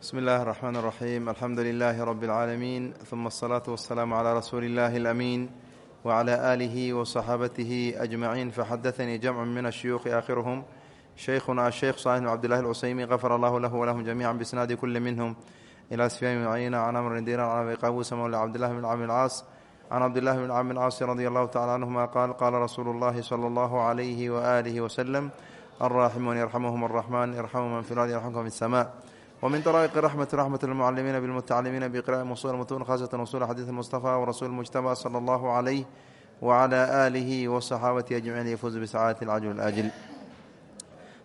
بسم الله الرحمن الرحيم الحمد لله رب العالمين ثم الصلاة والسلام على رسول الله الأمين وعلى آله وصحابته أجمعين فحدثني جمع من الشيوخ آkhrهم شhيkhna الشhيkh صالح بن cبداللh الcusيمي غfر اllah lh وlhm جميعا بsناd كل منهم إlى سفyان بن عyna عن أmr dيrان عن qاbوس mولى cبداللh بن عم العاص عن cبداللh بن cم الcاas رضي الله تaعالى عنهما قال قال رسول الله صلى الله عليه وآله وسلم الراحمون يرحمهم الرحمن يرحم mن في الأرض يرحمكم في السماء ومن طرائق الرحمة رحمة المعلمين بالمتعلمين بقراءة مصول المتون خاصة وصول حديث المصطفى ورسول المجتبى صلى الله عليه وعلى آله والصحابة أجمعين يفوز بسعادة العجل الآجل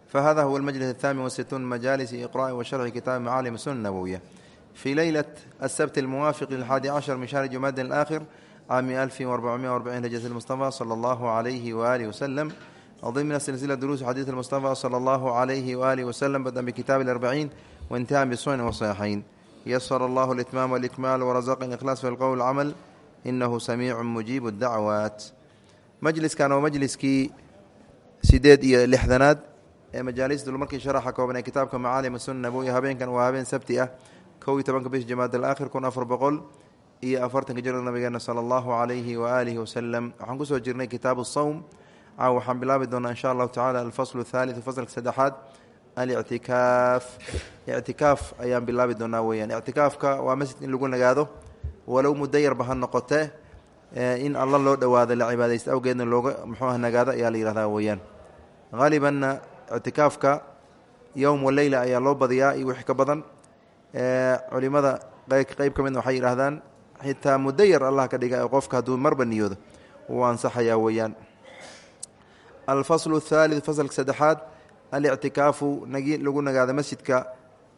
فهذا هو المجلس الثامن والستون مجالس إقراء وشرح كتاب معالم السنة النبوية في ليلة السبت الموافق للحادي عشر من شهر جماد الآخر عام 1440 هجرة المصطفى صلى الله عليه وآله وسلم ضمن سلسلة دروس حديث المصطفى صلى الله عليه وآله وسلم بدأ بكتاب الأربعين وانتهى بالسنن والصحيحين يسر الله الإتمام والإكمال ورزقني الإخلاص في القول والعمل إنه سميع مجيب الدعوات majliskan waa majliskii sideed iyo lixdanaad ee majaalis dulmarkii sharaxa kooban ee kitaabka macaalim sunna nabowi habeenkan waa habeen sabti ah kow iyo tobanka bish jamaad alaakhir kun afar boqol iyo afartanka jirada nabigeena sala allahu calayhi waaalihi wasalam waxaan kusoo jirnay kitaabu sawm caaw waxaan bilaabi doonaa insha allahu tacala alfaslu thaaliu faslka saddexaad alictikaaf ictikaaf ayaan bilaabi doonaa weyaan ictikaafka waa masjid in lagu nagaado. Walow muddo yarba ha noqote in alla loo dhowaado la cibaadaysta. Awgeedna looga muxuu ah nagaado ayaa la yihahdaa weyaan haalibanna ictikaafka yowm waleyla ayaa loo badiyaa iyo wix ka badan. Culimada qeyb ka midna waxay yidhahdaan xitaa muddo yar allah ka dhiga qofka hadduu marba niyoodo. Wuu ansaxayaa weeyaan. Alfaslu thaali fasalka saddexaad alictikaafu lagu nagaado masjidka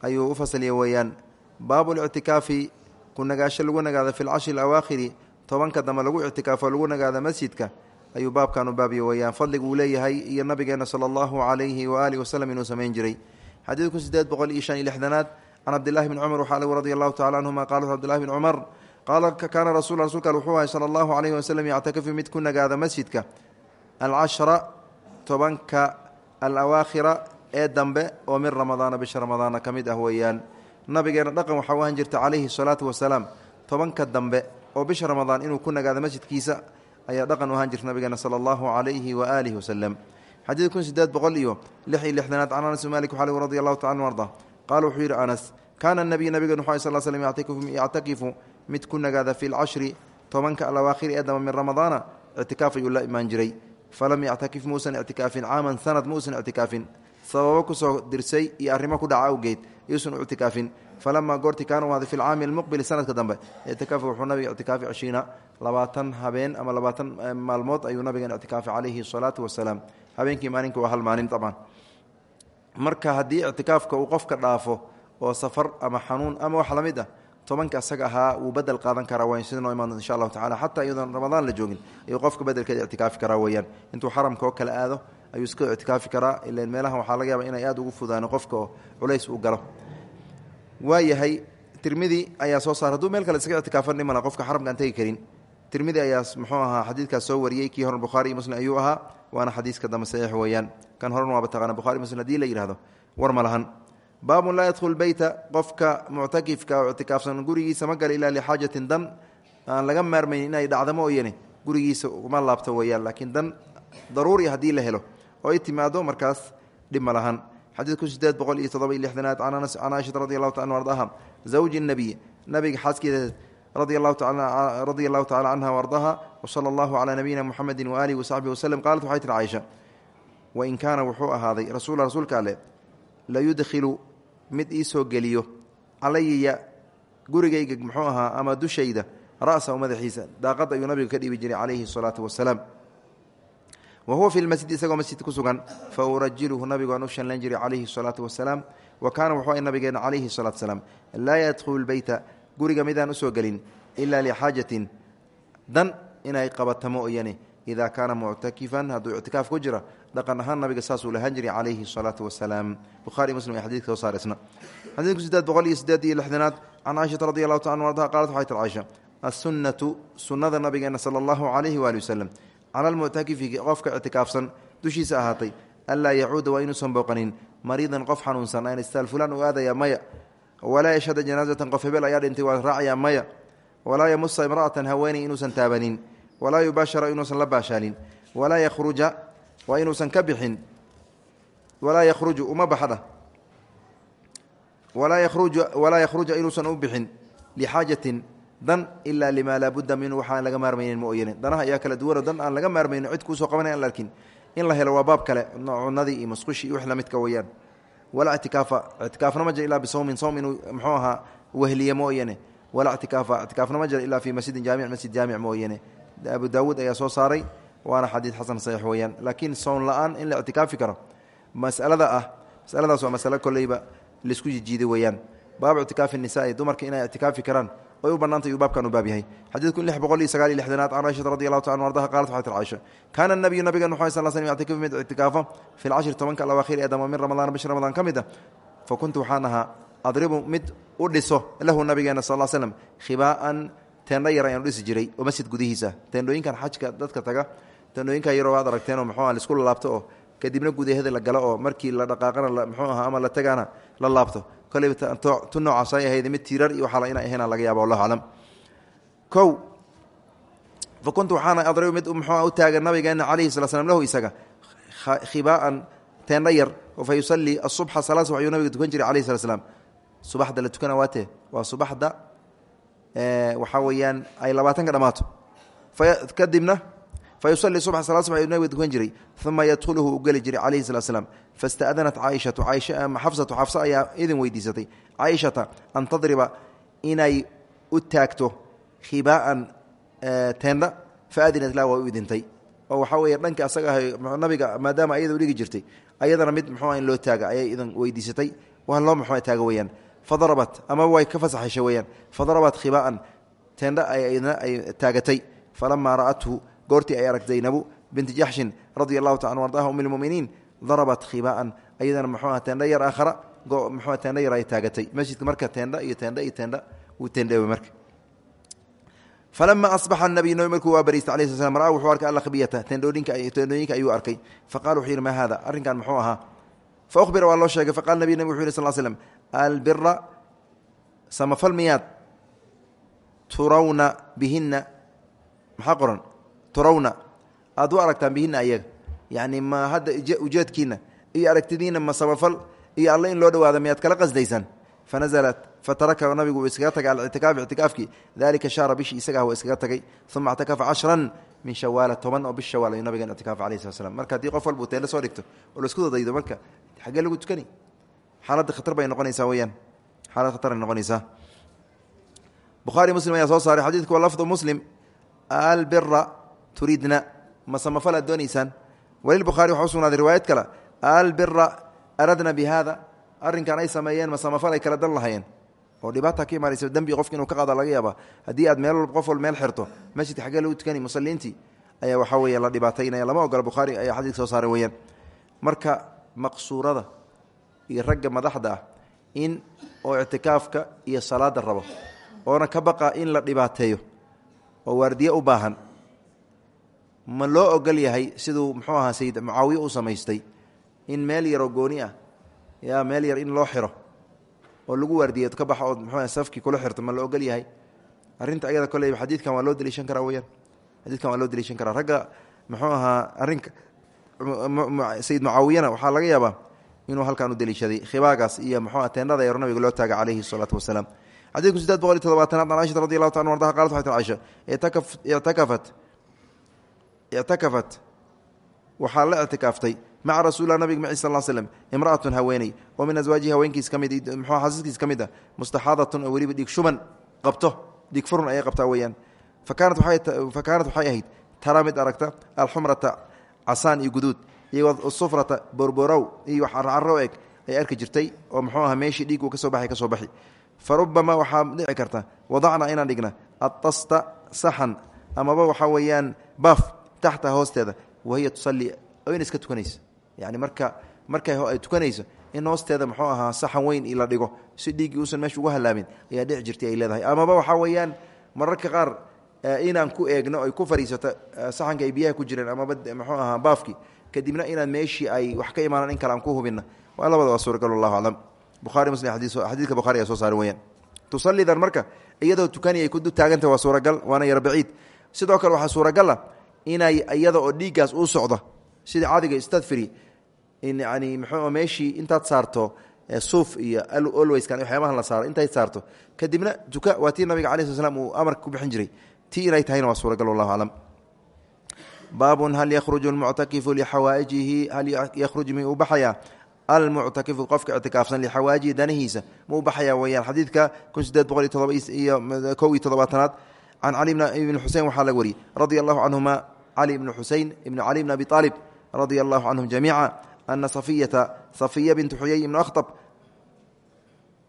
ayuu u fasalya weeyaan baabu lictikaafi ku nagaasho lagu nagaado fi lcashri alawaakhiri tobanka dambe lagu ictikaafo lagu nagaado masjidka ayuu baabkan u baabiya weeyaan fadliga uu leeyahay iyo nabigeena sala allahu calayhi waaalihi wasalam inuu samayn jiray xadiidku sideed boqol iyo shan iyo lixdanaad can cabdillahi bni cumar waxaa lagu radi allahu tacala canhuma qaala cabdillahi bni cumar qaala kaana rasul rasuulka wuxuu ahay sala allahu calayhi wasalam yactakafu mid ku nagaada masjidka alcashra tobanka alawaakhira ee dambe oo min ramadaana bisha ramadaana ka mid ah weeyaan. Nabigeena dhaqan waxaa u ahan jirta calayhi salaatu wasalaam tobanka dambe oo bisha ramadaan inuu ku nagaado masjidkiisa ayaa dhaqan u ahaan jirta nabigeena sala allahu calayhi waaalihi wasalam xadiid kun sideed boqol iyo lix iyo lixdanaad can anas malik waxaa lgu radi allahu tacala arda qaala wuxuu yidhi anas kaana nabiy nabigen wuxu sal slm yactakifu mid ku nagaada fi lcashri tobanka alawaakhiri ee dambe min ramadaana ictikaaf ayuu la imaan jiray falam yactakif muusan ictikaafin. Caaman sanad muusan ictikaafin. Sababo ku soo dirsay iyo arrimo ku dhaca awgeed yuusan u ictikaafin. Falamaa goorti kaana u ahday fi lcaami almuqbili sanadka dambe. Ictikaafa wuxuu nabiga ictikaafi cishriina labaatan habeen ama labaatan maalmood ayuu nabigan ictikaafi calayhi salaatu wasalaam. Habeenkii maalinka waa hal maalin abcan marka haddii ictikaafka uu qofka dhaafo oo safar ama xanuun ama wax la mid ah tobanka asaga ahaa wuu bedel qaadan karaa w sida noo imaan insha allahu tacala xataa iyadoon ramadaan la joogin ayuu qofka bedelkeeda ictikaafi karaa weyaan intuu xaramka oo kale aado ayuu iska ictikaafi karaa. Ilan meelaha waxaa laga yaaba inay aad ugu fudaano qofka culays uu galo. Waayahay tirmidi ayaa soo saar. Hadduu meel kale iskaga ictikaafan dhimana qofka xaramka aan tegi karin. Tirmidi ayaa muxuu ahaa xadiidkaas soo wariyey kii hore bukhaari iyo muslim ayuu ahaa waana xadiiska dambe saxiix weeyaan. Kan horena waaba taqaana bukhari muslim haddii la yihahdo war ma lahan baabun laa yadkhul beyta qofka muctakifka oo ictikaafsan gurigiisa ma gala ilaa lixaajatin dan. Aan laga maarmayn inay dhacdo mooyane gurigiisa uma laabto weeyaan laakiin dan daruuri haddii la helo oo ay timaado markaas dhib ma lahan. Xadiidku sideed boqol iyo toddoba iyo lixdanaad can caaishata radi allahu taala ardaha zawji nabiy nabiga xaaskeeda radia allahu tacala canha ardaha wsala allahu calaa nabiyina muxamedi waaalihi wasaxbihi waslem qaalat waxay tiri caaisha wain kaana wuxuu ahaaday rasuula rasuulka alle layudkhilu mid ii soo geliyo calaya gurigayga muxuu ahaa ama dushayda ra'sahu madaxiisa. Daaqad ayuu nabiga ka dhiibi jiray calayhi salaatu wasalaam. Wa huwa fi lmasjid isagoo masjid ku sugan fa urajiluhu nabigu aan u shanlan jiray calayhi salaatu wasalaam. Wa kaana wuxuu ay nabigeena calayhi salaatu wasalaam. Laa yadkhulu lbeyta guriga midaan u soo gelin ilaa lixaajatin dan inay qabato mooyane idaa kaana muctakifan hadduu ictikaaf ku jira dhaqan ahaan nabiga saasuu lahaan jiray calayhi salaatu wasalaam buhari muslim ay xadidka soo saareysna xadiidku sideed boqol iyo sideed iyo lixdanaad can caaishata radi allahu taala anu ardaha qaalat waxay tir caaisha assunnatu sunnada nabigeena sala allahu calayhi waali wasalam cala almuctakifi qofka ictikaafsan dushiisa ahaatay anlaa yacuuda waa inuusan booqanin mariidan qof xanuunsan an istaal fulaan uu aadaya maya walaa yashhada janaazatan qof hebel ayaa dhintay waa raacaya maya walaa yamusa imra'atan haweeney inuusan taabanin walaa yubaashara inuusan la baashaalin walaa yakhruja waa inuusan ka walaa yakhruju uma baxdha walaa yaruju walaa yakhruja inuusan u bixin lixaajatin dan ilaa limaa laabudda minhu waxaan laga maarmaynin mooyane danaha ayaa kala duwanoo dan aan laga maarmayno cid kuusoo qabanay an la in la helo waa kale cunadii iyo masqushi iyo wix lamidka weeyaan. Walaa ictikaafa ictikaafna ma jira ilaa bisawmin sawm inuu muxuu ahaa wehliye mooyane walaa ictikaafa ma jira ilaa fii masjidin jaamic masjid jaamic mooyane abu daawuud ayaa soo saaray waana xadiid xasan saxiix weeyaan. Laakiin sown la'aan in la ictikaafi karo masalada ah masaladaas waa masalo kolleyba la isku jijiiday weeyaan. Baabu ictikaafi nisaai dumarka inay ictikaafi karaan oy u banaantay uu baabkan u baab yahay. Xadiidku lix boqol iyo sagaal iyo lixdanaad can caiشhata radi allahu ta an ardaha qalat waxay tir caisha kaana nabiyu nabigan muxu sal sl yctikafu mid ictikaafo fi lcashri tobanka alawaakhir ee damo min ramadaan bish ramadaan ka a fa kuntu waxaan adribu mid u dhiso lahu nabigeena sal l slm khibaa'an teendho yar ayaan u dhisi jiray oo masjid gudihiisa. Teendhooyinkan xajka dadka taga teendhooyinka yaroo waad aragteen oo muxuu la isku laabto oo kadibna gudaheeda la galo oo markii la dhaqaaqana muxuu aha ama la tagaana la laabto. Koleyba tu ahayd mid tiirar iyo waxaala ina ahayn laga yaaba wallahu aclam kow fa waxaana adribu mid muxuu u taagan nabigeena calayhi sala slam lahu isaga khibaa'an teendho yar fa yusallii asubxa salaad subax ayuu nabiga tukan jiray alayhi sala slam subaxda la tukana waatee? Waa subaxda waxaa weeyaan ay labaatanka dhammaato kadibna fa yusalii subxa salad subax ayuu nabiga tukan jiray uma yadkhuluhu u geli jiray calayhi salatu slam faista'danat caaishatu xafsatu xafsa ayaa idin weydiisatay. Caaishata an tadriba inay u taagto khibaa'an teendha faadinat lah waa u oo waxaa weeye dhanka asaga nabiga maadaama ayada u dhigi jirtay ayadana mid muxuu in loo taaga ayay idin weydiisatay. Waa loo muxuu taaga weeyaan fadarabat ama way ka fasaxayshay weeyaan fadarabat khibaa'an teendha ay taagatay falamaa ra'athu goortii ay arag zaynabu binti jaxshin radia allahu taala ardaha um lmuminiin darabat khibaa'an ayadana muxuu aha teendha yar aakhara muxuu teendha yar ay taagatay masjidka marka teendha iyo teendha iyo teendha wuu teendheewe marka falama asbaxa nabiy nabi markuu waa bariistay alai sl slam ra wuxuu arkay alakbiyata teendhooyinka ayuu arkay faqala wuxuu yidhi maa hada arrinkan muxuu ahaa fa uhbira waa loo sheegay faqala nabiy nabig wuxu yhi sal slm albira samafal miyaad turawna bihina maxaa qoran turawna aad u aragtaan bihina ayaga yacni ma hadda ujeedkiina iyo aragtidiina ma samafal iyo alle in loo dhawaado miyaad kala qasdaysaan fanaزlat fataraka nabigu uu iskaga tagay alictikaaf ictikaafkii dalika shahra bishii isaga ah waa iskaga tagay uma اctakafa cashran min shawaala toban oo bish shawaal ayuu nabigan ictikaaf alayh slat slam marka haddii qof walba tukani xaaladda khatar bay noqonaysaa weyaan xaalad khatar ay noqonaysaa. Bukhaari muslim ayaa soo saaray xadiidku wa lafdu muslim. Albira turidna. Ma samafal aad doonaysaan. Walilbukhaari waxa u sugnaaday riwaayad kale. Albira aradna bi hada arrinkan ay sameeyeen ma samafal ay kala dan lahayeen. Oo dhibaata ka imaanaysa dembi qofki inuu ka qaada laga yaaba haddii aad meel qof wal meel xirto masjidka xaggee lagu tukani musalliintii ayaa waxaa weeye la dhibaataynaya. Lama ogola bukhaari ayaa xadiidka soo saaray weeyaan. Marka maqsuurada iyo ragga madaxda ah in oo ictikaafka iyo salaada rabo oona ka baqa in la dhibaateeyo oo waardiye u baahan. Ma loo ogol yahay siduu muxuu ahaa sayid mucaawiye u samaystay in meel yaroo gooni ah yaa meel yar in loo xiro oo lagu waardiyeed ka baxa ood muxuu safkii kula xirto ma la ogol yahay? Arrinta ayada koleyba xadiidkan waa loo daliishan karaa weyaan xadiidkan waa loo daliishan karaa. Ragga muxuu ahaa arrinka sayid mucaawiyana waxaa laga yaabaa inuu halkan u daliishaday khibaagaas iyo muxuu teendhada yaro nabiga loo taaga calayhi salaatu wasalaam. Xadiidku sideed boqol iyo todobaatanaad an cashata radi allahu ta an ardaha qalat waxay tir caisha ictakafat ictakafat waxaa la ictikaaftay maca rasuulilah nabig maci sal slm imra'atun haweeney oo min aswaajihi haweenkiis ka mid muxuu xasiskiis ka mid ah mustaxaadatun oo weliba dhiig shuban qabto dhiig furun ayay qabtaa weeyaan. Fa kaanat waxay ahayd tara mid aragta alxumrata casaan iyo guduud iyo sufrata borborow iyo eg ay arki jirtay oo muxuu aha meeshii dhiigu ka soo baxay ka soo baxi fa dhici karta wadacna inaan dhigna adasta saxan amaba waxaa weeyaan baaf taxta hoosteeda wahiya tusalli in iska tukanaysa yani marka markay ay tukanayso in hoosteeda muxuu ahaa saxan weyn la dhigo si dhiiggii uusan meesha ugu halaamin ayaa dhici jirtay ay leedahay. Amaba waxaa weeyaan mararka qaar inaan ku eegno ay ku fadhiisato saxanka ay biyaha ku jireen amaba muxuu ahaa baafkii kadibna inaan meeshii ay wax ka imaanaan in kale aan ku hubinna. Waa labada waa suuragal wallahu aclam buhari muslim xadiidka bukhari ayaa soo saari weyaan tusalidan marka iyadoo tukani ay ku taaganta waa suuragal waana yar baciid. Sidoo kale waxaa suuragal ah inay iyada oo dhiiggaas uu socdo. Sida caadiga istadfiri yani mxuu meeshii intaad saarto suuf iyo olwayskan waxyaabahan la saaro intayd saarto. Kadibna tuka waa tii nabiga cala sl slam uu amarka ku bixin jiray. Tii inay tahayna waa suuragal wallahu aclam baabun hal yakhruju lmuctakifu lixawaa'ijihi hal yakhruj mi uu baxayaa almuctakifu qofka ictikaafsan lixawaajihi danihiisa ma u baxayaa weyaan xadiidka kun sideed boqol iyo kow iyo toddobaatanaad. Can cali ibni xusein waxaa laga wariyey. Radia allahu canhuma cali ibni xusein ibni cali bni abi aalib radia allahu canhum jamiica ana safiyata safiya bintu xuyay ibnu akhtab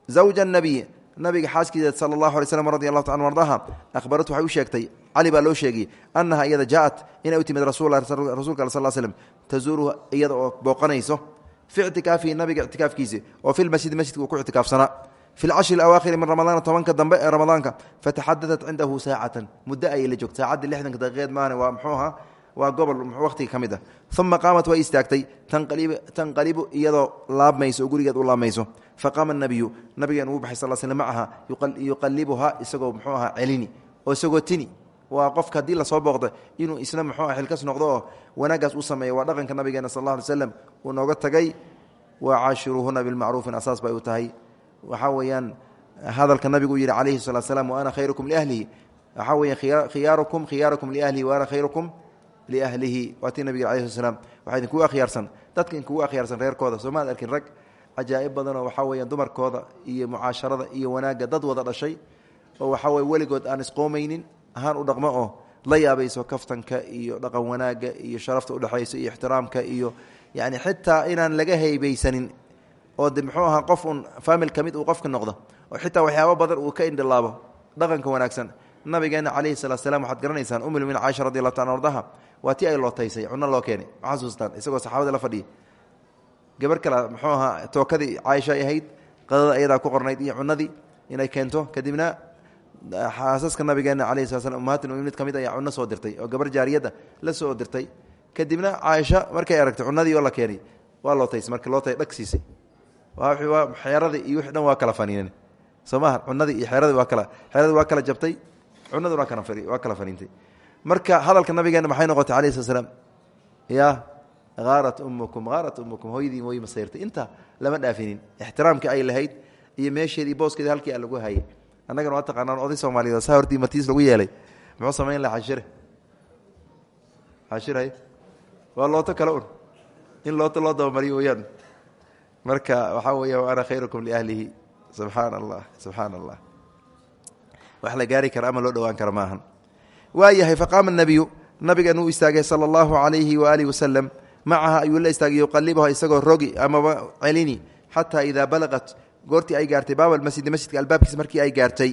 zawja nabiy nabiga xaaskiisa sala allahu alay slm radi allahu ta ardaha ahbaratu waxay u sheegtay cali baa loo sheegay annaha iyada jaaat inay u timid rasuulka al sal slm tazuuruhu iyada oo booqanayso. Fi ictikaafihi nabiga ictikaafkiisi oo fi lmasjidi masjidka uu ku ictikaafsanaa fi lcashri awaakhiri min ramadaana tobanka dambe ee ramadaanka fataxadadat cindahu saacatan muddo ayay la joogta saacadii lixdanka daqiiqeed maahane waa muxuu ahaa waa gobol wakhtiga ka mid ah. Uma qaamat way istaagtay tanqalibu iyadoo laabmayso gurigeed u laabmayso. Faqaama nabiyu nabigeen uu baxay sal sl macaha yuqalibuhaa isagoo muxuu ahaa celini oo isagoo tini. Waa qofka haddii la soo booqda inuu isna muxuu xilkas noqdo oo u sameeyo waa dhaqanka nabigeena sal alla alay slam uu nooga tagay. Wacaashiruuhuna bilmacruufin asaas bay u tahay. Waxaa weeyaan hadalka nabigu yidhi calayhi salatu slam wa ana khayrukum liahlihi waxaa weya khiyaarukum khiyaarukum liahlihi wa ana khayrukum liahlihi waa tii nabiga alai sl waxaa idinkugu akhyaarsan dadka inkugu akhyaarsan reerkooda soomaad arkin rag cajaa'ib badanoo waxaa weeyaan dumarkooda iyo mucaasharada iyo wanaagga dad wada dhashay oo waxaa weye weligood aan isqoomaynin ahaan u dhaqmo oo la yaabayso kaftanka iyo dhaqan wanaagga iyo sharafta udhexaysa iyo ixtiraamka iyo yani xitaa inaan laga haybaysanin oo de muxuu ahaa qof un faamil ka mid uu qofka noqdo oo xitaa waxyaabo badan uu ka indhilaabo dhaqanka wanaagsan nabigeena calayhi salaat slam waxaad garanaysaan waa tii ay lootaysay cunno loo keenay. Ma xasuustaan isagoo saxaabada la fadhiya gabar kale muxuu ahaa tookadii caaisha ay ahayd qadada ayadaa ku qornayd iyo cunadii inay keento. Kadibna xaasaska nabigeena alayh sala slam ummahatin mid ka mid ayaa cunno soo dirtay oo gabar jaariyadda la soo dirtay. Kadibna caaisha markay aragtay cunadii oo la keenay waa lootays marka lootay dhag siisay. Xeeradii iyo wixi waa kala faniineen. Soo maaha iyo xeeradii waa kala xeeradii waa kala jabtay cunaduna waa kala faniintay marka hadalka nabigeena maxay noqotay alayh slat slam ya haarat umukum haarat umukum hooyadiin way masayrtay inta lama dhaafinin. Ixtiraamkii ay lahayd iyo meesheedii booskeedi halkii a lagu hayay. Annagana waa taqaanaan oday soomaaliyed saa hortii matiis lagu yeelay. Muxuu samayn laha xashire xashirhay waa looto kale un. In looto loo dabamariyo weyaan marka waxaa weeya wa ana khayrukum liahlihi subxaana allah subxaana allah wax la gaari kara ama loo dhowaan kara maahan waayahay faqaama nabiyu nabigan uu istaagay sala allahu calayhi waaalihi wasalam macaha ayuu la istaagay yuqalibuha isagoo rogi amaba celini xataa idaa balaqat goortii ay gaartay baab almasjidi masjidka albaabkiisa markii ay gaartay.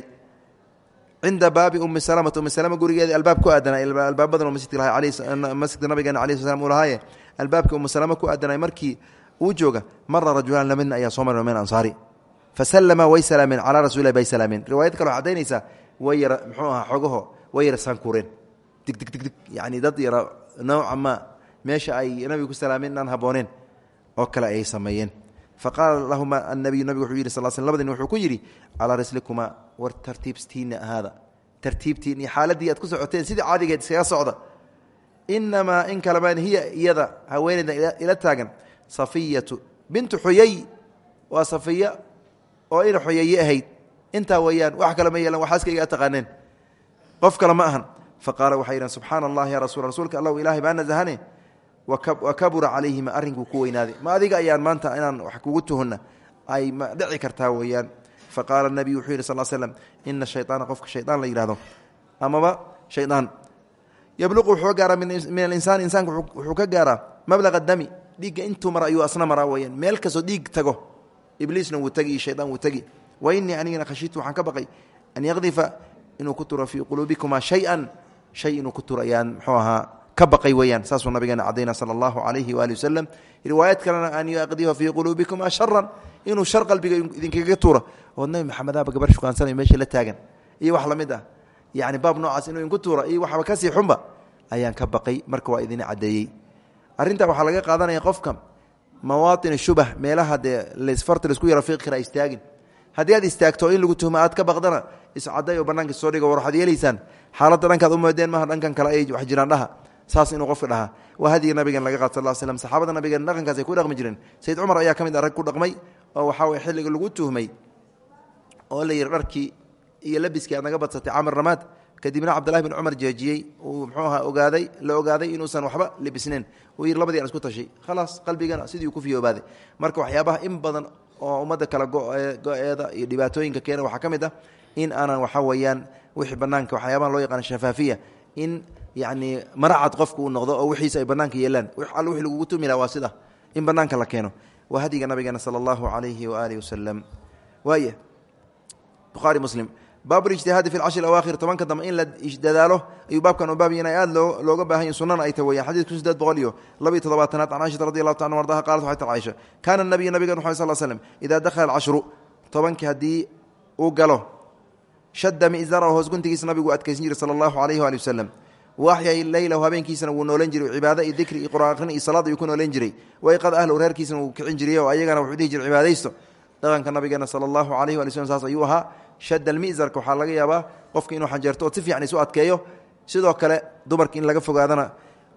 Cinda baabi umi salamata umi salama gurigeeda albaab ku aadanay albaab badan oo masjidka lahay masjidka nabigeena alayh sl uu lahaaye albaabkii umu salama ku aadanay markii uu jooga mara rajulaan lamidna ayaa soo mara min ansaari. Fasalama way salaameen calaa rasulilah bay salaameen riwaayad kale waxay cadaynaysaa way yara muxuu ahaa xogaho way yara saankuureen dig dig dig dig yacni dad yara nooca ma meesha ay nabiga ku salaameen inaan habbooneen oo kale ayay sameeyeen. Faqaala lahuma anabiyu nabigu wuxuu yidhi sal sl labadin wuxuu ku yidhi calaa rislikuma war tartiibstiinna ahaada. Tartiibtiin iyo xaaladdii aad ku socoteen sidii caadigeed iskaga socda. Inamaa in kalamaan hiya iyada haweeneyda ila taagan. Safiyatu bintu xuyay waa safiya oo ina xuyaye ahayd. Intaa weeyaan wax kale ma yeelan waxaaskayga qof kale ma ahan. Faqaala waxay yidhahan subxaana allah ya rasul rasuulka allahu ilaahay baa nasahane wa kabura calayhima arrinkuu ku weynaaday ma adiga ayaan maanta inaan wax kugu tuhonna. Ay ma dhici kartaa weeyaan. Faqaala nabiyu wuxuu yidhi sal slm ina shayaana qofka shayaan la yidhahdo amaba shayaan yabluqu wuxuu gaaraa min alinsaan insaanka wuxuu ka gaaraa mablaqa dami. Dhiigga intuu mara ayuu asna maraa weyaan meel kastoo dhiig tago ibliisna wuu tegi shayaan wuu tegi wa inuu ku turo fii quluubikuma shay-an shay inuu ku turo ayaan muxuu ahaa ka baqay weyaan saasuu nabigeena cadayna sala allahu calayhi waali wasalam riwaayad kalena an yaqdifa fii quluubikuma sharan inuu shar qalbiga idinkaga tuuro. Oo nabi maxamedaba gabar shukaansanay meesha la taagan. Iyo wax la mid ah. Yani baab noocaas inuu inku tuuro iyo waxba ka sii xunba ayaan ka baqay marka waa idin cadeeyey arrintaa waxaa laga qaadanaya qofka mawaatin shubah meelaha dee lasfarta la isku yaro fiiqi kara istaagin haddii aad istaagto in lagu tuhmo aad ka baqdana iscaday oo banaanka soo dhigo war waxaad yeelaysaan xaaladda dhankaad u moodeen maaha dhankan kale ay wax jiraan dhaha. Saas inuu qofka dhahaa waa hadiga nabigan laga qaad sal slm saxaabada nabigan dhaqankaas ay ku dhaqmi jireen. Sayid cumar ayaa ka mid a rag ku dhaqmay oo waxaa weye xilliga lagu tuhmay oo la yidhi dharkii iyo labiskii aad naga badsatay camar ramaad. Kadibna cabdillahi bin cumar jeejiyey uu mxuu ahaa ogaaday la ogaaday inuusan waxba libisnayn. Uu yidhi labadii aan isku tashay khalaas qalbigana sidii uu ku fiyoobaaday marka waxyaabaha in badan oo ummadda kala go-eeda iyo dhibaatooyinka keena waxaa ka mid ah in aanan waxaa weeyaan wixii banaanka waxyaabaha loo yaqaana shafaafiya in yacni maracad qofku uu noqdo oo wixiisa ay banaanka yeelaan. All wixii lagugu tumi laha waa sida in banaanka la keeno. Waa hadiga nabigeena sala allahu calayhi waaalihi wasalam waaya bukhaari muslim baabulijtihaadi fi lcashri awaakhir tobanka dambe in la dadaalo ayuu baabkan u baabya in ay aad loo looga baahan yahin sunana ay ta weyaan xadidku sideed boqol iyo laba iyo toddobaatanaad can caishata radi allahu ta an ardaha qalat waxay tar caisha kaana nabiyu nabigan wuxu sal slm idaa dakhala alcashru tobankii haddii uu galo shadda mi'zara hoos guntigiisa nabigu adkaysan jiray sala allahu alayhi waali wasalam waaxyay leylahu habeenkiisana wuu noolan jiray cibaado iyo dikri iyo quraan akhrin iyo salaad ayuu ku noolan jiray. Wayqad ahlow reerkiisana wuu kicin jiray oo ayagana wuxuu dhihi jiray cibaadaysto. Dhaqanka nabigeena sala allahu alayhi ayuu ahaa shad almizarka waxaa laga yaabaa qofka inuu xanjeerto oo si fiican isu adkeeyo. Sidoo kale dumarka in laga fogaadana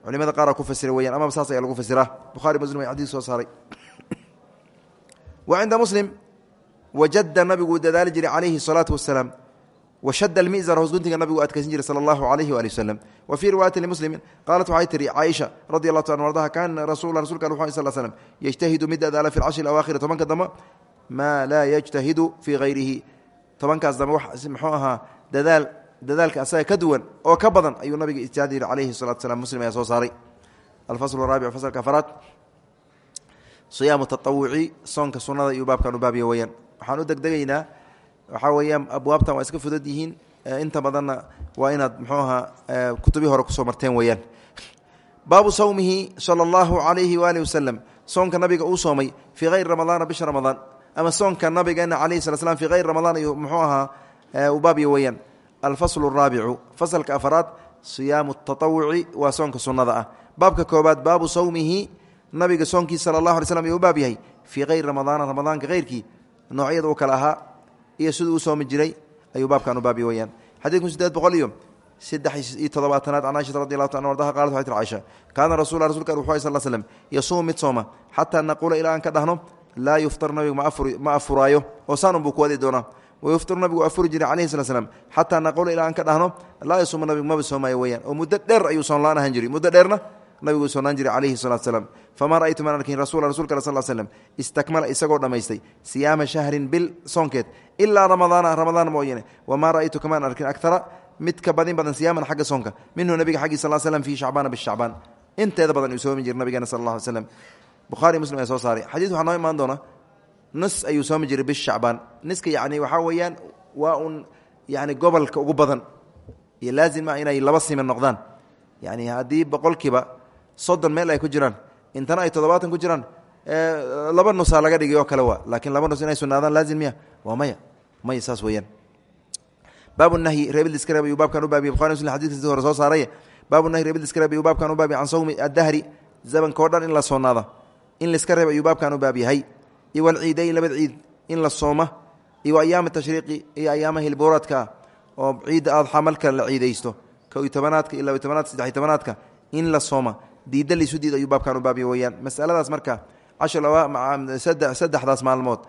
culimada qaara ku fasira weyaan amaba saas ayaa lagu fasiraa bukhari muslim ay xadiis soo saaray. Wa cinda muslim wajadda nabiguu dadaali jiray calayhi salaatu wasalaam washadda almizar hoos guntiga nabigu adkaysan jiray sala allahu alayhi waali wasalam wa fii riwaayati limuslimin qaalat waxay tihi caaisha radi allahu ta an ardaha kaana rasuula rasulka al wuxu sal slm yejtahidu mid dadaala fi lcashri awaakhiri tobanka dambe maa laa yejtahidu fii hayrihi tobankaas dambe muxuu ahaa dadaal dadaalka asaga ka duwan oo ka badan ayuu nabiga ijtihaad calayhi salatu salam muslim ayaa soo saaray. Alfasl raabic faslka afaraad siyaamu taawuci soonka sunada iyuu baabkan u baabiya weyaan waxaan u degdegaynaa waxaa weeyaan abwaabtan waa iska fudud yihiin inta badanna waa inaad muxuu ahaa kutubii hore ku soo marteen weeyaan. Baabu sawmihi sala allahu calayhi waalihi wasalam soonka nabiga uu soomay fii hayri ramadaana bisha ramadaan ama soonka nabigeena calayhi sala slam fii hayri ramadaan ayuu muxuu ahaa u baabya weeyaan alfaslu araabicu fasalka afaraad siyaamu taawuci waa soonka sunnada ah. Baabka koobaad baabu sawmihi nabiga soonkiisa sala allahu alay slam ayuu u baab yahay fii hayri ramadaana ramadaanka hayrkii noocyada iyo siduu u soomi jiray ayuu baabkan u baabya weyaan xadiidku sideed boqol iyo saddex iyo toddobaatanaad can aishata radi allahu qalat waxay tir caisha kaana rasul rasulka wuxu sal slm yasuumu mid sooma xataa naquula ilaa ka dhahno laa yuftar nabigu ma afuraayo oo saanun buu ku wadi doonaa. Wayuftiru nabigu afuri jiray calayhi sala slam xataa naquula ilaa aan ka dhahno laa yasuumu nabigu maba soomaayo weyaan oo muddo dheer ayuu soonlaan ahaan jiray. Muddo dheerna nabiguu soonaan jiray calayhi salatu salaam. Famaa ra'aytu maan arkin rasul rasulka al sal slm istakmala isagoo dhammaystay siyaama shahrin bil soonkeed ilaa ramadaana ramadaan mooyane. Wamaa ra'aytu kamaan arkin agtara mid badin badan siyaaman xagga soonka minhu nabiga xaggii sal slm fii shacbaana bishacbaan inteeda badan uu soomi jiray nabigeena sal alla ly slam bukhari muslim ayaa soo saaray. Xadiis waxaa noo imaan doona nus ayuu soomi jiray bish shacbaan niska yacni waxaa weeyaan waa un yani gobolka ugu badan. Iyo laazim ah inay laba siman noqdaan. Yani haddii boqolkiiba soddon meel ay ku jiraan intana ay toddobaatan ku jiraan laba nusaa laga dhigay oo kale waa. Laakiin laba nus inay sugnaadaan laazim miya? Waa maya. Maya saas weeyaan. Baabu nahyi reebid iska reeb ayuu baabkan u baabiye bukhari muslim xadidka sidii hore soo saaray baabu nahyi reebid iska reeb ayuu baabkan u baabiye can sawmi addahri. Zamanka o dhan in la soonaada in laiska reeb ayuu baabkan u baab iyo walciidayn labad ciid in la sooma. Iyo ayaama tashriiqi iyo ayaama hilbuuradka oo ciidda adxa marka la ciidaysto. Ko tobanaadka iyo laba tobanaadka saddex iyo tobanaadka in la sooma. Diidda liisu diid ayuu baabkan u baabya weyaan masaladaas marka saddexdaas maalmood.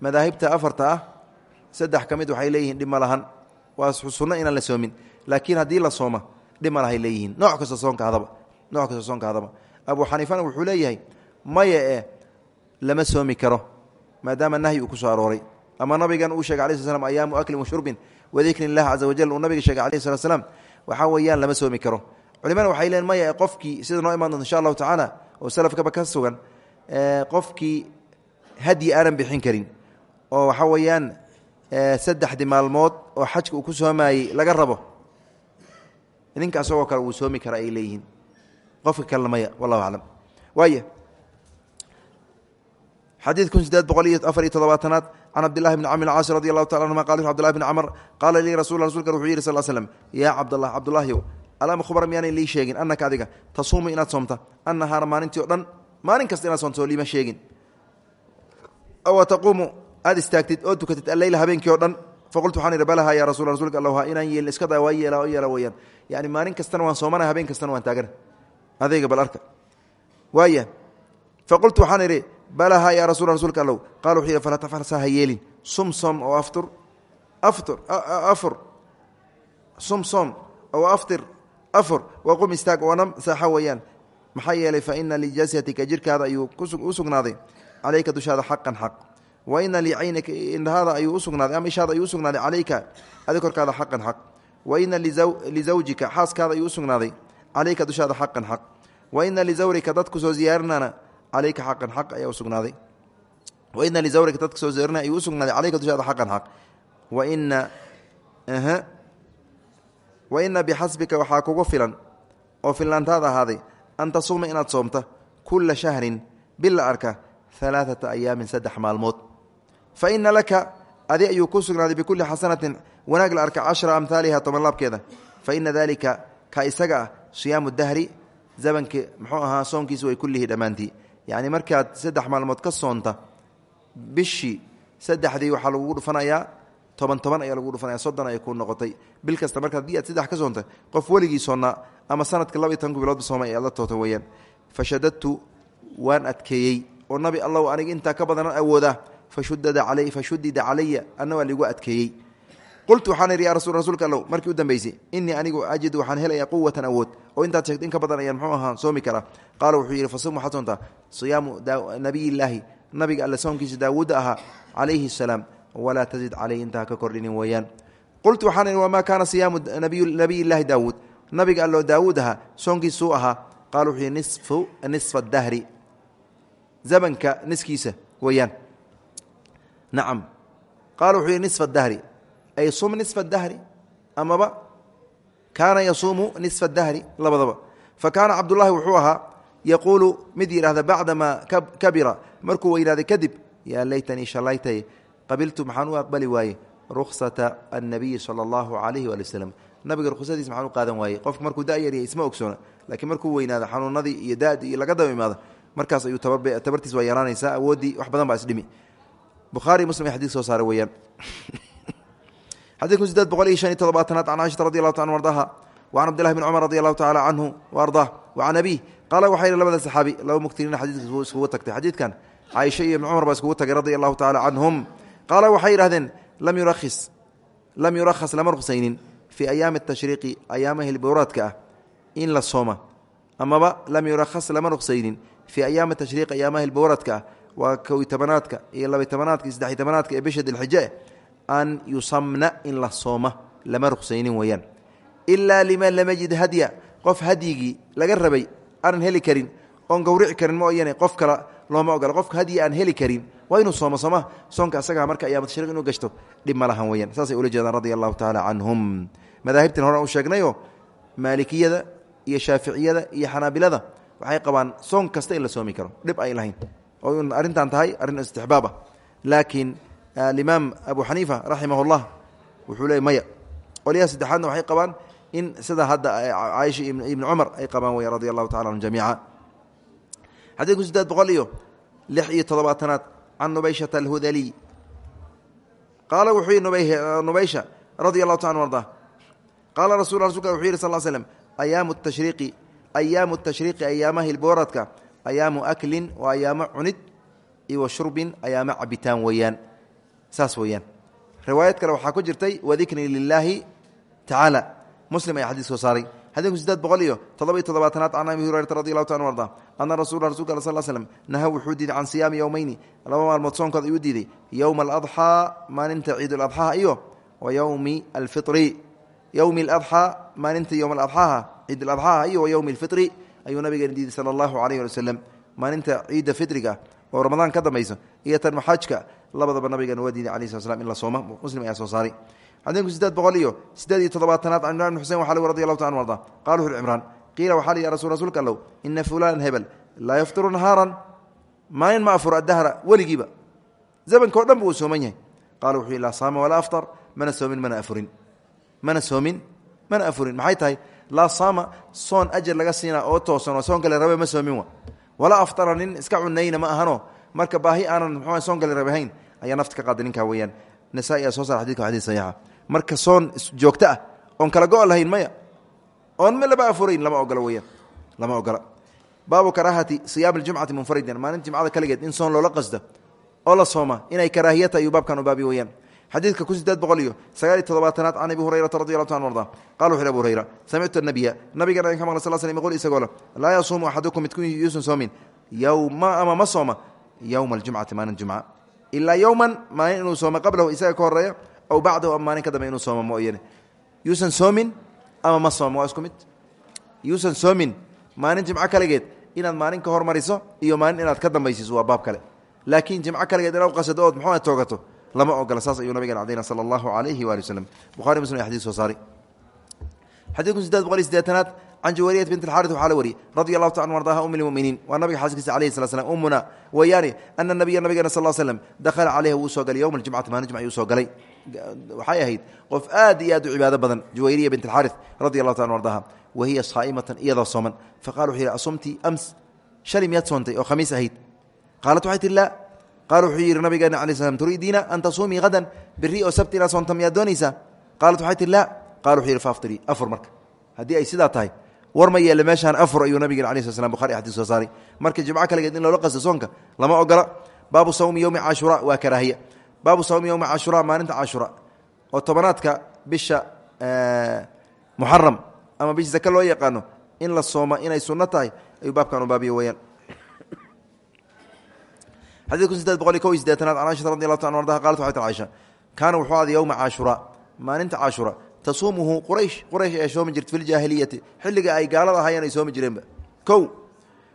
Madaahibta afarta ah saddex ka mid waxay leeyihiin dhib ma waa sunno inaan la soomin. Laakiin haddii la sooma dhib ma leeyihiin. Nooc kasta soonka hadaba nooc kasta soonka hadaba. Abu xaniifana wuxuu leeyahay maya e lama soomi karo maadaama nahyi uu ku soo arooray. Ama nabigan uu sheegay alai sl slam ayaamu aklin wa shurbin wadikri illahi caza wajal uu nabiga sheegay alayh slat slam waxaa lama soomi karo. Culimana waxay leen maya qofkii sida noo imaan insha allahu tacaala oo salafkaba ka sugan qofkii hadyi aanan bixin karin oo waxaa weeyaan saddexdii maalmood oo xajka ku soomayey laga rabo ninka asagoo kale wuu soomi kara ay leeyihiin. Qofka kalena wallahu aclam. Waaya xadiid kun sideed boqol iyo afar iyo todobaatanaad can cabdillahi bni camr caasi radi allahu taala anhuma qal cbdillahi bni camr qaala lii rasul rasulka wuxuu yihi sal slm yaa cabdallah cabdullahyow alama khubra miyaanay lii sheegin annaka adiga tasuumu inaad soomta annahaara maalintii o dhan maalin kasta inaad soonto liima sheegin aw taquumu aad istaagtid oo tukatid alleyla habeenkii o dhan faqultu waxaan idhi balaha yaa rasul rasulka allah inaan yeelin iska daa waa yeela oo yeela weyaan yani maalin kastana waan soomana habeen kastana waan taagana adayga bal arka waaya faqultu waxaan idhi balaha yaa rasul rasulka allow qala wuxuu yidhi falaa tafcal saa ha yeelin. Sum som oo aftur. Aftur afur. Sum som oo aftir. Afur. Waqum istaag wanam saaxa weeyaan maxaa yeelay fa ina lijasyatika jirkaada ayuu u sugnaaday. Calayka dushaada xaqan xaq. Wa ina licaynaka indhahaada ayuu usugnaaday ama ishaada ayuu usugnaaday calayka. Adi korkaada xaqan xaq. Wa ina lizawjika xaaskaada ayuu usugnaaday calayka dushaada xaqan xaq. Wa ina lizawrika dad ku soo ziyaarinana calayka xaqan xaq ayaa usugnaaday wa ina lizawrika dad ku soo ziyaarinana ayuu usugnaaday calayka dushaada xaqan xaq. Wa ina wa ina bixasbika waxaa kugu filan oo fillaantaada ahaaday an tasuuma inaad soomta kulla shahrin bil la arka alaaata ayaamin saddex maalmood. Fa ina laka adi ayuu ku sugnaaday bikulli xasanatin wanaag la arka cashra amhaaliha toban laabkeeda. Fa ina dalika ka isaga ah siyaamu dahri zamanki muxuu ahaa soonkiisu way kullihi dhammaantii yacni markaad saddex maalmood ka soonta bishii saddexdii waxaa lagugu dhufanayaa toban toban ayaa lagu dhufanaya soddon ay ku noqotay. Bil kasta marka haddii saddex ka soonta qof weligii soonnaa ama sanadka laba iyo tobanka biloodba soomay aad la toota weeyaan. Fashadadtu waan adkeeyey oo nabi allow aniga intaa ka badanan awooda fashudida calay fashudida calaya anna waa ligu adkeeyey qultu waxaan idhi ya rasul rasuulka allow markii u dambeysay innii anigu ajidu waxaan helayaa quwatan awood oo intaad sheegta in ka badan ayaan muxuu ahaa soomi karaa. Qaala wuxuu yidhi fasum waxaad soontaa siyaamu nabiyillaahi nabiga alle soomkiisa daawuudda ahaa calayhi asalaam walaa tazid caleyh intaa ka kordhinin weeyaan. Qultu waxaan idhi wamaa kaana siyaamu nabiyillaahi daawuud nabiga alloo daawuud ahaa soonkiisuu ahaa. Qaala wuxuu yidhi nisfu nisfa dahri zamanka niskiisa weeyaan. Nacam qaala wuxuu yidhi nisfa dahri ay sum nisfa dahri amaba kaana yasuumu nisfa dahri labadaba. Fa kaana cabdullaahi wuxuu ahaa yaquulu mid yidhahda bacdamaa kabira. Markuu weynaaday kadib yaa laytanii shalaytay qabiltu maxaan u aqbali waaye ruksata annabiyi sala allahu calayhi waali waslem nabiga ruksadiis maxaan u qaadan waaye qofka markuu dayarya isma ogsoona laakiin markuu weynaado xanuunadii iyo dadii iyo laga daba imaado markaas ayuu tabartiis waa yaraanaysaa awooddii wax badan baa isdhimi bukhaari muslim ay xadis soo saaray weeyaan xadidku sideed boqol iyo shan iyo todobaatanaad can caaishata radi allahu ta an ardaha wa can cabdillahi bn cumar radi allahu tacala canhu wa ardah wa can abiih qaala waxaa yihi labada saxaabi laba mugtiriina xadiidka iskugu tagtay xadiidkan caaisha iyo ibn cumar baa iskugu tagay radi allahu tacala canhum qaala waxay yidhahdeen lam yurais lam yurakhas lama ruqsaynin fii ayaami tashriiqi ayaamaha hilbowraadka ah in la sooma amaba lam yurakhas lama ruqsaynin fii ayaami tashriiqi ayaamaha hilbowraadka ah waa kow tobanaadka iyo laba tobanaadka iyo saddex tobanaadka ee bisha dilxije an yusamna in la sooma lama ruqsaynin weeyaan. Ilaa liman lam yajid hadya qof hadyigii laga rabay aanan heli karin oon gawrici karin mooyane qof kale looma ogola. Qofka hadyi aan heli karin waa inuu soomo sooma soonka asagaa marka ayaama tashriiq inuu gashto dhib ma lahan weyaan saasay ula jeedaan radia allahu tacaala canhum madaahibtan horan u sheegnayoo maalikiyada iyo shaaficiyada iyo xanaabilada waxay qabaan soon kasta in la soomi karo. Dhib ay lahayn. Oo arrintan tahay arrin istixbaab ah laakiin alimaam abu xaniifa raximah اllah wuxuu leey maya. Qolyaha saddexaadna waxay qabaan in sida hadda caaisha ibni cumar ay qabaan wey radi allahu tacala anhum jamiica. Xadiidku sideed boqol iyo lix iyo toddobaatanaad can nubayshata alhudaliy qaala wuxuu yihi nubaysha radi allahu taala arda qaala rasul rasulka wuxuu yihi sal l slm ayaamu tashriiqi ayaamu tashriiqi ayaamaha hilbooradka ayaamu aklin waa ayaamo cunid iyo wa shurbin ayaamo cabitaan weeyaan saas weeyaan. Riwaayad kale waxaa ku jirtay wadikri lilaahi tacaala muslim ayaa xadiis soo saaray. Xadiidku sideed boqol iyo toddoba iyo toddobaatanaad can abi hurayrata radi allahu ta arda ana rasul rasulka al sal slm naha wuxuu diiday can siyaami yowmeyni laba maalmood soonkood ayuu diiday. Yowma aladxaa maalinta ciiduladxaha iyo wa yowmi alfiri yowmi aladxaa maalinta yowm aladxaaha ciiduladxaaha iyo wa yowmi alfiri ayuu nabigeena diiday sala allahu calayh ali waslem maalinta ciidda fitriga oo ramadaan ka dambayso iyo tan maxaajka labadaba nabigeena waa diiday slat slam in la sooma muslim ayaa soo saaray. Xadiidku sideed boqol iyo sideed iyo toddobaatanaad can imran bn xusein waxa lg radi allahu ta an arda qala wuxu cimraan qiila waxaa li ya rasul rasuulka allow ina fulanan hebel laa ma afuro addahra weligiiba. Zamanka o dhan bu uu sooman wuxuu laa saama walaa aftar mana soomin mana afurin. Mana soomin mana afurin. Maxay tahay? Laa saama soon ajar laga siinaa oo toosan oo soon kale rabe ma soomin wa. Walaa aftara iska cunayna ma ahano. Marka baahi aanan mxu soon gali rabahayn ayaa nafta ka qaaday ninkaa weyaan nasaa-i aa soo sar xadidka xadis saxiixa. Marka soon joogto ah oon kala go' lahayn maya oon ma laba afurayn lama ogola weyaan lama ogola. Baabu karaahati siyaam ljumcati munfaridan maalin jimcada kaligeed in soon loola qasdo oo la sooma inay karaahiyata ayuu baabkan u baabi weyaan xadiidka ku sideed boqol iyo sagaal iyo todobaatanaad can abi hurayrata radi allahu ta an arda qala wuxu abu hurayra samictu nabiya nabigan an ka maqla sal slm qul isagoo le laa yasuumu axadukum midku yuusan soomin. Yowma ama ma sooma yowma aljumcati maalin jumca ilaa yowman maalin inuu sooma qablahu isaga ka horreeya aw bacdahu ama maalin ka dambe inuu sooma mooyane yuusan soomin ama ma sooma waa isku mid yuusan soomin maalin jimco kaligeed inaad maalin ka hormariso iyo maalin inaad ka dambaysiiso waa baab kale laakiin jimco kaligeed inaad qasado ood muxuu toogato lama ogola saas ayuu nabigan cadayna sala allahu calayhi waali waslem bukhari muslim xadis soo saari xadiidku sideed boqol iyo can jawariyat bint alxarit waxaa la wariyey radi allahu ta an ardaha um lmuminiin waa nabiga xaaskiisa alayhi sala slam ummuna weeyaane ana nabiya nabigeena sal slem dakhala caleyha wuu soo galay yowma aljumcati maalin jumca ayuu soo galay waxay ahayd qof aad iyo aad u cibaado badan juwayriya bint alxarit radi allahu ta an ardaha wa hiya saa'imatan iyadoo sooman faqala wuxuu yidhi asumti ams shalay miyaad soontay oo khamiis ahayd qaalat waxay tihi laa qaala wuxuu yidhi nabigeena alai slam turiidiina an tasuumii hadan beri oo sabti inaad soonta miyaad doonaysaa qaalat waxay tihi laa qala wuxuu yidhi faaftirii afur marka haddii ay sidaa tahay war ma yeele meeshaan afur ayuu nabigeena alai sl slam bukhari xadis soo saaray. Marka jimco kalegeed in loola qasto soonka lama ogola. Baabu sawmi yowmi caashura waa karaahiya baabu sawmi yowmi caashura maalinta caashura oo tobanaadka bisha muxaram ama bisha zake loo yaqaano in la sooma inay sunno tahay ayuu baabkan u baabiye weyaan xadidku sideed boqol iyo ko iyo sideetanaad can aishata radi allahu ta an ardaha qalat waxay tir caisha kaana wuxuu aday yowma caashura maalinta caashura tasuumuhu quraysh quraysh ee soomi jirta fi ljaahiliyati xilliga ay gaalada ahaayeen ay soomi jireenba. Kow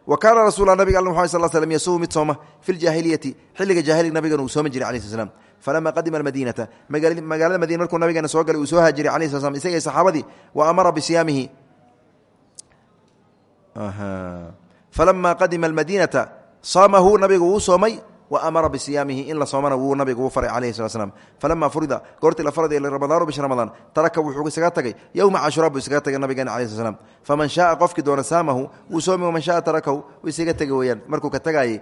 wa kaana rasuula nabiga al muxamed sal slm yasuumu mid sooma fi ljaahiliyati xilliga jaahiliga nabigan uu soomi jiray alayh sl slam falama qadima almadiinata. Magaalada madiina markuu nabigeena soo galay uu soo haajiray alayh sl slam isaga iyo saxaabadii wa amara bisiyaamihi falama qadima almadiinata saamahu nabigu wuu soomay wa amara bisiyaamihi in la soomana wuu nabigu u faray calayhi sala slam falama furida goortii la farday ramadaanu bisha ramadaan taraka wuxuu isaga tagay yowma cashuraa buu isaga tagay nabigeena calayi sl slam faman shaaa qofkii doona saamahu wuu soomi waman shaaa tarakahu wuu isaga tegi weeyaan. Markuu ka tagaayey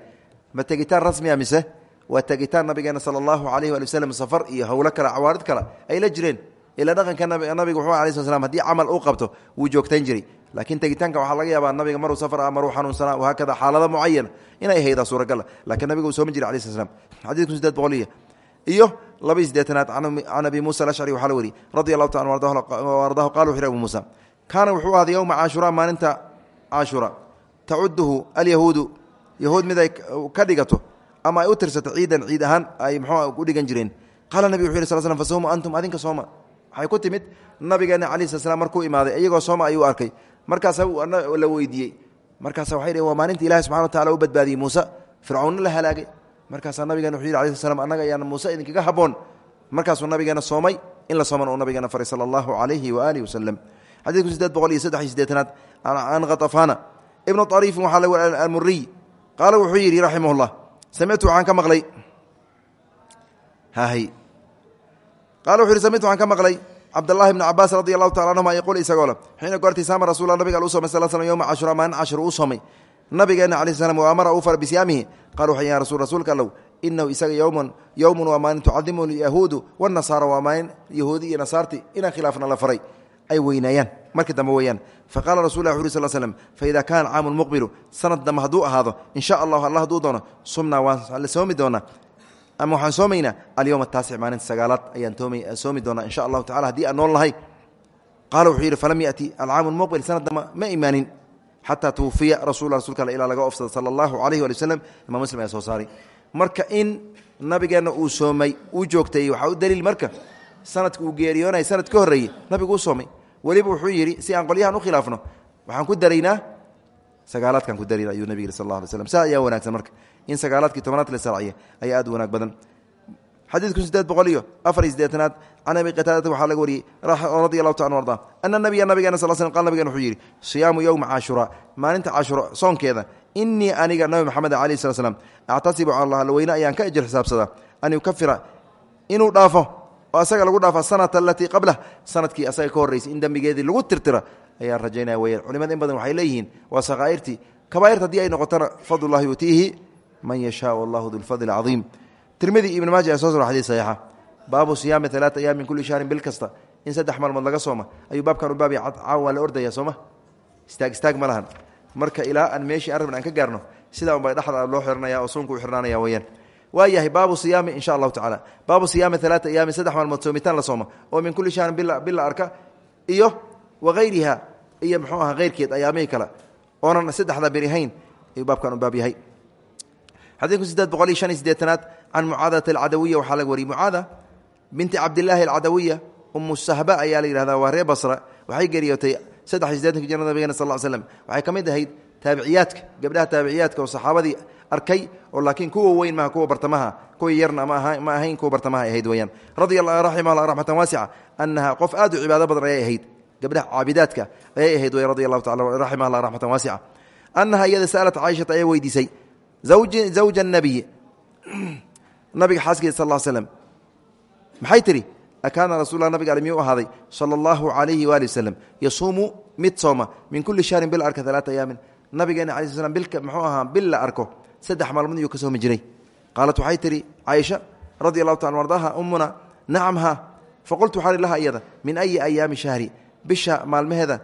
ma tegitaan rasmiya mise? Waa tegitaan nabigeena sala allahu alayh waali waslem safar iyo howlo kale cawaarid kale ay la jireen. Ilaa dhaqanka nabiga wuxuu alay sl slam haddii camal uu qabto wuu joogtayn jiray laakiin tegitaanka waxaa laga yaabaa nabiga maruu safar ah maruu xanuunsanaa wahaakada xaalado mucayana inay ahaydaa suuragala lakiin nabiga uu soomi jiray alai sl slam xadidku sideed boqoliya iyo laba sideetanaad can abi muusa alashcri waxaa la weri radi allahu ta ardahu qala wuxu abu muusa kaana wuxuu ahday yowma caashura maalinta caashura. Tacuduhu alyahuudu yahuud mid ay ka dhigato ama ay u tirsato ciidan ciid ahaan ay mxuu u dhigan jireen. Qaala nabig wuxu yih sl slm fasawmu antum adinka sooma waxay ku timid nabigeena calayi sl slam markuu imaaday iyagoo sooma ayuu arkay markaasa la weydiiyey. Markaasa waxay dhheen waa maalinta ilahi subxana wa tacala u badbaadiyey muuse. Fircawnna la halaagay. Markaasaa nabigeena wuxu yidhi alai sl slam annaga ayaan muuse idinkaga haboon. Markaasuu nabigeena soomay in la sooman uu nabigeena faray sala allahu calayhi waaalih wasalam xadiidku sideed boqol iyo saddex iyo sideetanaad can khatafana ibnu ariifin waxaa la almuriy qaala wuxuu yidhi raximah llah samictu waxaan ka maqlay. Hahy qala wuxu yhi samictu waxaan ka maqlay cabdاllahi bn cabaas radi allahu taala anhuma yquul isagoo le xiina goortii saama rasulla nabiga u somay sal slm yowma cashura maalin cashur uu soomay. Nabigeena calayi slam wa amara uu fara bisiyaamihi qala wuxu ya rasul rasuulka allow inahu isaga yowman yowmun waa maalin tucadimu lyahuudu wاnasaara waa maalin yahuudi iyo nasaarti inaan khilaafna la faray. Ay weynaayaan markii dambe weeyaan. Faqala rasul lah uri sl slm faida kana caamu muqbilu ama waxaan soomaynaa alyowm ataasic maalinta sagaalaad ayaan soomi doonaa insha allahu tacala haddii aan nool nahay. Qaala wuxuu yidhi falam yati alcaamu muqbil sanadama ma imaanin xataa twufiya rasul rasulka ilaa laga ofsada sala allahu alayh wali waslem imaam muslim ayaa soo saaray. Marka in nabigeenna uu soomay uu joogtayey waxaa u daliil marka sanadka uu geeriyoonaya sanad ka horreeyey nabigu u soomay. Weliba wuxuu yidhi si aan qolyahan u khilaafno waxaan ku daraynaa sagaalaadkaan ku darayna ayuu nabig yiri sal alla alay slam saa ayaa wanaagsan marka in sagaalaadkii tobanaad la sarciya ayaa aad wanaag badan. Xadiidku sideed boqol iyo afar iyo sideetanaad can abi qataadata waxaa laga wariyey radi allahu ta an arda ana nabiya nabigeena sal sl qal nabigen wuxuu yidhi siyaamu yowma caashura maalinta caashura soonkeeda inii aniga nabi maxamed alayh slat slam actasibu cala allah alweyne ayaan ka ijir xisaabsadaa an yukafira inuu dhaafo oo asaga lagu dhaafa sanata alatii qablah sannadkii asaga ka horraysay in dembigeedii lagu tirtira ayaan rajaynaya weyaan culimada in badan waxay leeyihiin waa sakhaa'irtii kabaairta haddii ay noqotona fadlullahi yutiihi man yashaa wallahu dulfadli caiim tirmidi ibn maaja soo saro xadii saxiixa. Baabu siyaami alaata ayaam min kulli shahrin bil kasta. In saddex maalmood laga sooma ayuu baabkan u baab caawa waa la ordaya sooma istaag istaag ma lahan. Marka ilaa aan meeshii aan rabn aan ka gaarno sidaa unbaa dhexda loo xiranaya oo suunka u xirnaanaya weyaan waa yahay baabu siyaami insha allahu tacala baabu siyaami alaata ayaamin saddex maalmood soomitaan la sooma oo min kulli shahrin bil la arka. Iyo waayriha iyo mxuu aha keyrkeed ayaamihii kale. Oonan saddexda berihayn ayuu baabkan u baab yahay xadiidku sideed boqol iyo shan iyo sideetanaad can mucaadata alcadawiya waxaa laga wariyey mucaada binti cabdilaahi alcadawiya umu sahba ayaa la yihahdaa waa reer basra. Waxay geriyootay saddex iyo sideetanki jana nabigeena sal l slm waxay ka mid ahayd taabiciyaadka gabdhaha taabiciyaadka oo saxaabadii arkay oo laakiin kuwa weyn maaha kuwa bartamaha kuwa yarna ma ahayn kuwa bartamaha ay ahayd weyaan radia raximah llah raxmatan waasica annaha qof aad u cibaado badan ayay ahayd. Gabdhaha caabidaadka ayay ahayd wey radi allahu taala raximah llah raxmatan waasica annaha iyada sa'alat caaishata ayay weydiisay zawja nabiy nabiga xaaskiisa sal l slm maxay tidhi akaana rasulla nabiga al miyuu ahaaday sala allahu calayhi waali waslem yasuumu mid sooma min kulli shahrin bil arka alaata ayaamin nabigeena ala sl bilka muxuu ahaa bil la arko saddex maalmood iyuu ka soomi jiray qaalat waxay tidhi caaisha radi allahu taala ardaha ummuna nacam ha faqultu waxaa laha iyada min ayi ayaami shahri bisha maalmaheeda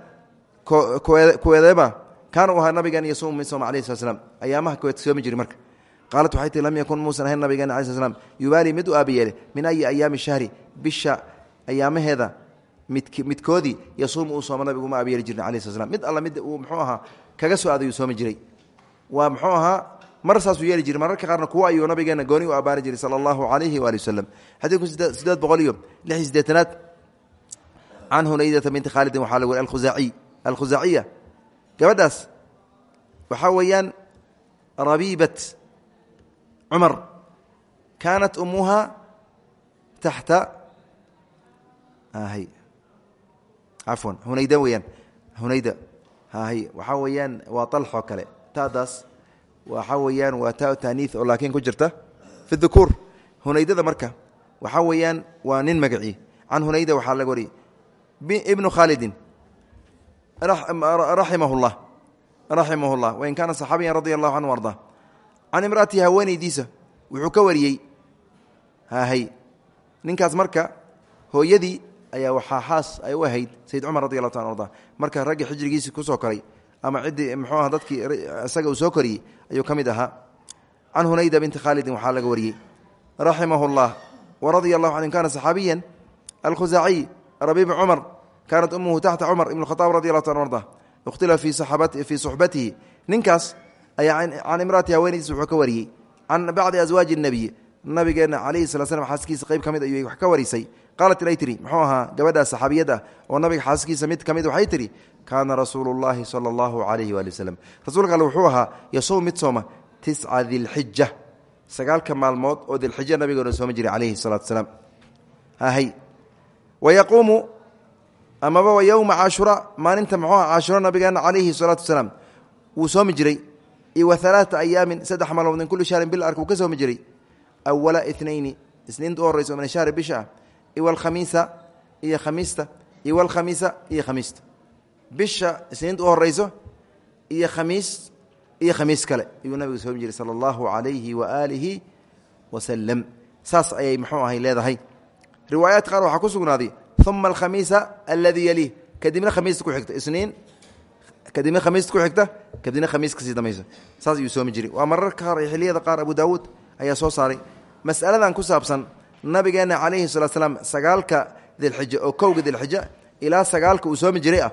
kuweedeeba kaana u ahaa nabigeena yasuumu mid sooma alayh slat slam ayaamaha kuweed soomi jiri marka qaalat waxay tii lam yakun muusan ahayn nabigeena ala sl slam yubaali mid u aabayeele min ayi ayaami shahri bisha ayaamaheeda mid midkoodii yasuumu uu sooma nabigu uma aabayeeli jirna ala sl slam mid alla mid uu muxuu ahaa kaga soo aadayuu soomi jiray waa muxuu ahaa mar saasuu yeeli jiray mararka qaarna kuwa ayuu nabigeena gooni u abaari jiray sala allahu calayhi waali wasalam xadiidku sideed boqol iyo lix iyo sideetanaad can hunaydata binti khaalidin waxaa la weri alkhusaaciy alkhusaaciya gabadhaas waxaa weeyaan rabiibat cumar kaanat umuha taxta hy cafwan hunayda weeyaan hunayda hy waxaa weeyaan waa alxoo kale tadaas waxaa weeyaan waa ta taaniih oo laakiin ku jirta fi dukuur hunaydada marka waxaa weeyaan waa nin magaci can hunayda waxaa laga wariyey ibnu khaalidin raximah llah raximah llah wain kaana saxaabiyan radia allahu canhu arda can imraatihi haweenaydiisa wuxuu ka wariyey. Hahay ninkaas marka hooyadii ayaa waxaa xaas ay u ahayd sayid cumar radi allahu ta arda marka raggii xijrigiisii ku soo koray ama ciddii muxuu aha dadkii isaga uu soo koriyey ayuu ka mid ahaa. Can hunayda binti khaalidin waxaa laga wariyey. Raximah llah waradia allahu canhu kana saxaabiyan alkhusaaciy rabiib cumar kaanat umuhu taxta cumar ibn khaaab radi allahu ta arda ikhtila fii suxbatihi ninkaas ayaa can imraati haweenaydiis wuxuu ka wariyey can bacdi aswaaji nabiy nabigeena calayhi sala slam xaaskiisa qayb ka mid ayuu wax ka warisay qaalat ilay tihi muxuu ahaa gabadhaas saxaabiyad ah oo nabiga xaaskiisa mid ka mid waxay tihi kaana rasuulu llaahi sala allahu calayhi waali waslem rasuulka alle wuxuu ahaa yasuum mid sooma tisca dilxija sagaalka maalmood oo dilxija nabigeena sooma jiray calayhi salaatu salaam amaba wa yowma caashura maalinta muxuu aha caashuro nabigeena calayhi salaatu wasalaam. Wuu soomi jiray iyo wa alaata ayaamin saddex maalmood min kulli shahrin bil ark wuu ka soomi jiray awala inayni isniinta u horreyso min shahri bisha ah iw alkhamiisa iyo khamiista iw alkhamiisa iyo khamiista. Bisha isniinta u horeyso iyo khamiis iyo khamiis kale. Ayuu nabigu soomi jiray sala allahu calayhi wa aalihi wasalam saas ayay muxuu ahay leedahay uma alkhamiisa aladii yaliih kadibna khamiista ku xigta isniin kadibna khamiista ku xigta kadibna khamiis ka sii dambaysa saas ayuu soomi jiray waa mararka qaar iyo xiliyada qaar abu daawuud ayaa soo saaray masaladan ku saabsan nabigeena calayhi salatu slaam sagaalka dilxija oo kowga dilxija ilaa sagaalka uu soomi jiray ah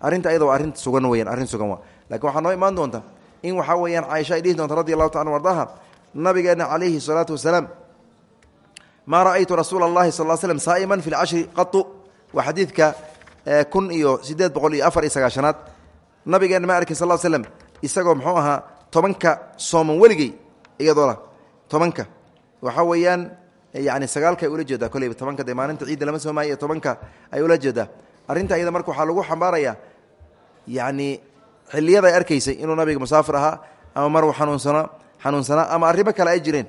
arrinta ayada waa arrin sugan weyaan arrin sugan waa laakiin waxaa noo imaan doonta in waxaa weeyaan caaisha ay dhihi doonta radi maa ra'aytu rasuula اllahi sal l slm saa'iman fi lcashri qatu waa xadiidka kun iyo sideed boqol iyo afar iyo sagaashanaad nabigeena ma arkin sal l slm isagoo muxuu ahaa tobanka sooman weligey iyadoola tobanka. Waxaa weeyaan yani sagaalka ay ula jeedaa koleyba tobanka dee maalinta ciidda lama soomaayo tobanka ay ula jeedaa. Arrinta iyada marka waxaa lagu xambaarayaa yacni xilliyada ay arkaysay inuu nabiga musaafir ahaa ama maruu xanuunsanaa xanuunsanaa ama arrimo kale ay jireen.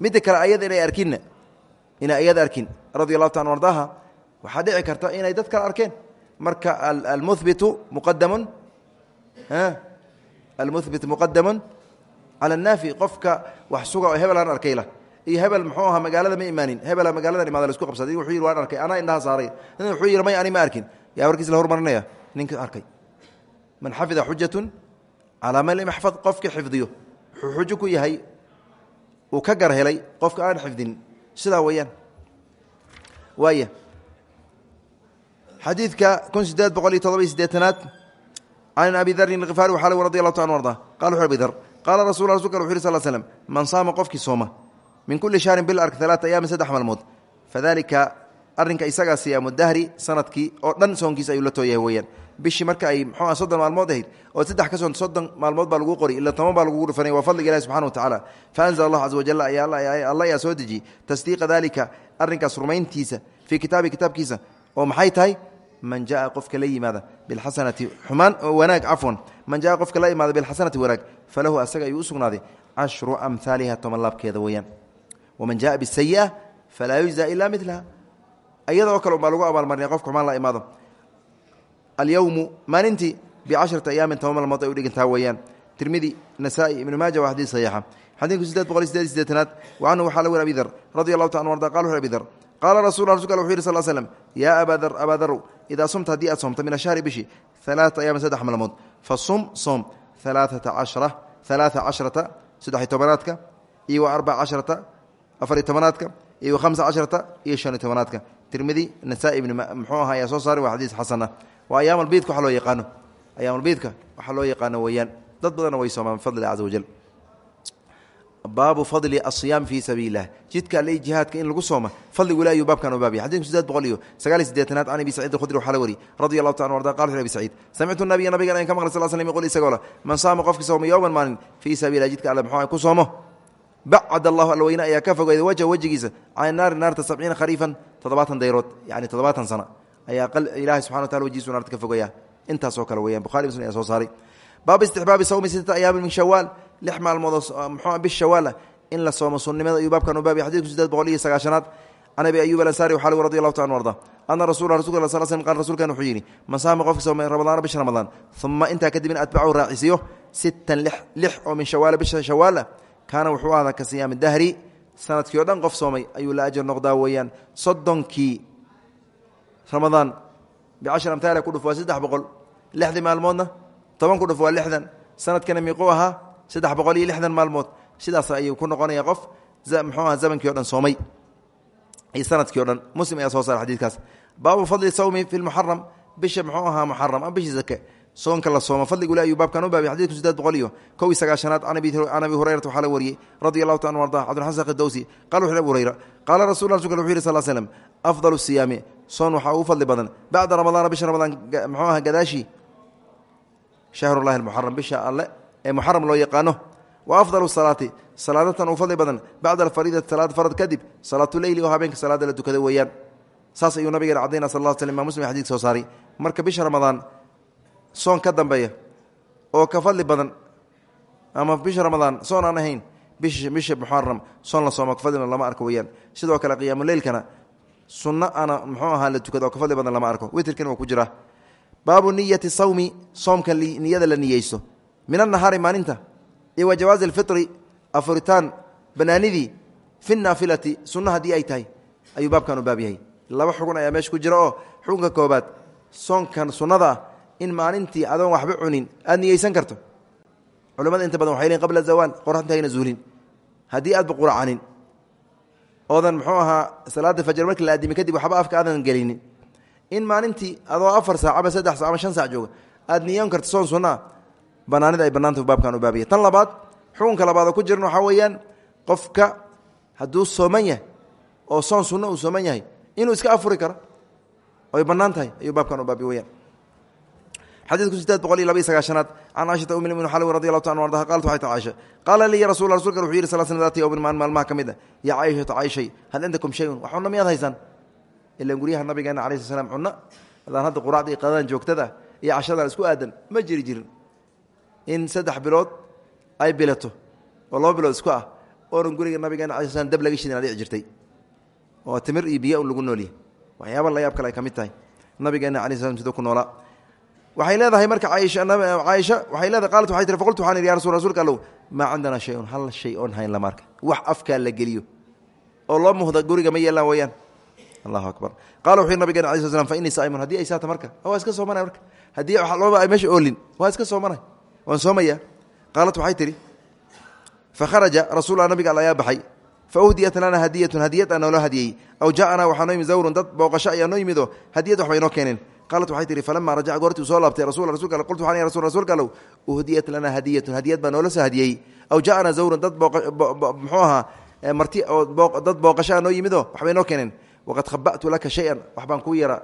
Midda kale ayada inay arkinna inay ayada arkin radi allahu ta ardaha waxaa dhici karta inay dad kale arkeen. Marka almuhbitu muqadamun almuhbit muqadamun cala annaafi qofka wax suga oo hebelaan arkayla. Iyo hebel muxuu ahaa magaalada ma imaanin. Hebela magaaladan imaada la isku qabsaday wuxuu yidhi waan arkay anaa indhaha saaray. Wuxuu yidhi may ani ma arkin. Yaa warkiis la hormarinaya ninka arkay. Man xafida xujatun calaa man lam yaxfad qofka xifdiyo wuxuu xujo ku yahay uu ka gar helay qofka aan xifdin sidaa weeyaan. Waaya xadiidka kun sideed boqol iyo todoba iyo sideetanaad can abi darin khifaari waxaa lg radi allahu ta an abi dar qaala rasul rasulka wuxu yhi sal slm man saama qofkii sooma min kuli shahrin bil ark alaata ayaamin saddex maalmood fadalika arrinka isagaa siyaamu dahri sannadkii oo dhan soonkiisa ayuu la tooyahay weeyaan. Bishii marka ay mxuu soddon maalmood ahayd oo saddex ka soon soddon maalmood baa lagu qori ila toban baa lagugu dhufanay waa fadliga ilahi subxana wa tacaala. Fa anzla allah caza wajal alla ayaa soo dejiyey tasdiiqa dalika arrinkaas rumayntiisa fii kitaabi kitaabkiisa oo maxay tahay? Man jaa qofka la yimaada biasanati xumaan wanaag cafwan man jaa qofka la imaada bilxasanati wanaag falahu asaga ayuu u cashru amhaaliha toban laabkeeda weeyaan. Waman jaa bisayi'a falaa yujza ila milaha iyadoo kale umbaa lagu abaalmarinaya qofka xumaan la imaado. Alyowmu maalintii bicashrati ayaamin toban maalmood ay u dhigantaa weeyaan. Tirmidi nasaa-i ibnu maaja waa xadiis saxiixa. Xadiidku sideed boqol iyo sideed sideetanaad wa canhu waxaa la wen abi dar radi allahu ta an arda qala wuxu abi dar qaala rasul rasulka wuxu yidhi sal slm yaa abaa dar abaa darow idaa sumta haddii aad soomta min ashahri bishi alaata ayaamin saddex maalmood fa sum soom alaaata cashra alaaa cashrata saddex iyo tobanaadka iyo wa arbaca cashrata afariyo tobanaadka iyo wa hamsa cashrata iyo shan iyo tobanaadka tirmidi nasaa-i ibn muxuu aha ayaa soo saaray waa xadiis xasana. Waa ayaam albiidka waxa loo yaqaano. Ayaam albiidka waxaa loo yaqaano weeyaan. Dad badanna way soomaan bifadli caza wajal baabu fadli asiyaam fii sabiili lah jidka alle jihaadka in lagu sooma fadligu ilahi ayuu baabkan u baabiyay xadidku sideed boqol iyo sagaal iyo sideetanaad can abi sacid alkhudri waxaa la wari radi allahu taala arda qala wuxu abi saciid samictu nabiya nabigan ayan ka maqlay sal slm yqul isagoo le man saama qofki sooma yowman maalin fii sabiililah jidka alle muxuu ku soomo. Bacad allahu alweyne ayaa ka fogeyday wajha wejigiisa can naari naarta sabciina khariifan toddobaatan dayrood yani toddobaatan sana ayaa ilaahay subxana wa tala wajigiisu naarta ka fogeeya intaasoo kale weeyaan bukhari muslim ayaa soo saaray. Baabu istixbaabi sawmi sittata ayaamin min shawaal lix maalmoodoo muxuu bish shawaala in la soomo sunnimada ayuu baabkan u baabiyay xadidku sideed boqol iyo sagaashanaad can abi ayub alansaari waxaa lgu radi allahu ta anu arda ana rasul rasulka sal slm qal rsulkan wuxuu yidhi man saama qofki soomay ramadaana bisha ramadaan uma intaa kadibna atbacu raacisiyo sittan lix lix oo min shawaala bisha shawaala kaana wuxuu ahdaa ka siyaami dahri sannadkii o dhan qof soomay ayuu la ajar noqdaa weeyaan soddonkii ramadaan. Bicashar amtaala ku dhuf waa saddex boqol lixdii maalmoodna toban ku dhuf waa lixdan sanadkana miiquu ahaa saddex boqol iyo lixdan maalmood. Sidaas ayuu ku noqonaya qof muxuu aha zamankii o dhan soomay. Iyo sannadkii o dhan muslim ayaa soo saara xadiidkaas. Baabu fadli sawmi fi lmuxaram bisha muxuu ahaa muxaram ama bishii zake soonka la sooma fadligu ayuu baabkan u baabiyay xadidku sideed boqol iyo kow iyo sagaashanaad can abi hurayrata waxaa la wariyey radi allahu ta anu arda cabdiraxman sakhdowsi qala wuxu abu hurayra qaala rasul rasulka wuxu yiri sal slm afdal siyaami soon waxaa ugu fadli badan bacda ramadaana bisha ramadaan muxuu aha gadaashii shahrullahi almuxaram bisha alle ee muxaram loo yaqaano. Wa afdalu salaati salaadatan uu fadli badan bacda alfariidati salaad farad kadib salaatuleyli oo habeenka salaada la tukada weeyaan. Saas ayuu nabigeena cadayna sal sl imam muslim xadidka soo saaray. Marka bisha ramadaan soon ka dambeeya oo ka fadli badan ama bisha ramadaan soon aan ahayn bisha muxaram soon la sooma ka fadli badan lama arko weyaan sidoo kale qiyaamuleylkana sunno ana muxuu ahaa la tukado oo ka fadli badan lama arko. Witrkina ku jira baabu niyati sawmi soomka niyada la niyeysto min anahaari maalinta iyo wa jawaazi alfitri afuritaan banaanidii fi naafilati sunna haddii ay tahay ayuu baabkan u laba xugun ayaa meesha ku jira oo xukunka koobaad soonkan sunnada ah in maalintii adoon waxba cunin aad niyeysan karto. Culamada inta badan waxay leein qabla zawaal qoraxda ayna zuulin. Haddii aadba quracanin oodan muxuu ahaa salaada fajr markii la aadimi kadib waxba afka aadan gelinin. In maalintii adoo afar saac ama saddex sac ama shan sac jooga aad niyan karto soon sunnaa banaanida ay bannaanta baabkan u baabiya tan labaad xukunka labaad oo ku jiran waxaa weeyaan qofka hadduu sooman yahay oo soon sunno uu sooman yahay inuu iska afuri karo oy bannaan tahay ayuu baabkan u baabiya weyaan xadiidku sideed boqol iyo laba iyo sagaashanaad can caishata umi lmumin xalwi radi allahu ta an ardaha qalat waxay ta caisha qaala lii ya rasul rasulkan wuxuu yihi sal sl daati yowmin maalin maalmaha ka mid a yaa caishatu caishay hal cindakum shayun wax cunno miyaad haysaan ilan guryaha nabigeena alai sl slam cunno adaan hadda quraacda iyo qadadan joogtada iyo cashadan isku aadan ma jiri jirin in saddex bilood ay bilato oo laba bilood isku ah oonan guriga nabigeena ala slam dab laga shidin adici jirtay oo timir iyo biyo lagu noolyahy waxyaaba la yaab kale ay ka mid tahay waxay leedahay marka caaisha waxay leedahay qaalat waxay tiri faqultu waxaan idhi ya rasul rsulka allow maa cindana shay-un hal shay oon hayn lama arka wax afkaa la geliyo. Oo loo muhda guriga ma yeelaan weyaan allahu akbar. Qala wuxuu yhi nabigeen ala sl slam fa innii saa'imun haddii ay saata marka waa iska soomanay marka. Haddii looba ay meesha oolin waa iska soomanay waan soomaya qaalat waxay tihi fakharaja rasulla nabiga al ayaa baxay. Fa uhdiyat lana hadiyatun hadiyad aa nooloo hadiyey aw jaaanaa waxaa noo yimid zawrun dad booqasho ayaa noo yimidoo hadiyad waxbay noo keeneen qaalat waxay tihi falama rajaca goortii uu soo laabtay rasul rasulka al qultu waxaan rasul rasuulka allow uhdiyat lana hadiyatun hadiyad baa noola soo hadiyey aw jaaanaa zawrun dad muxuu ahaa marti oo dad booqasho a noo yimidoo waxbay noo keeneen waqad khaba'tu laka shay-an wax baan kuu yara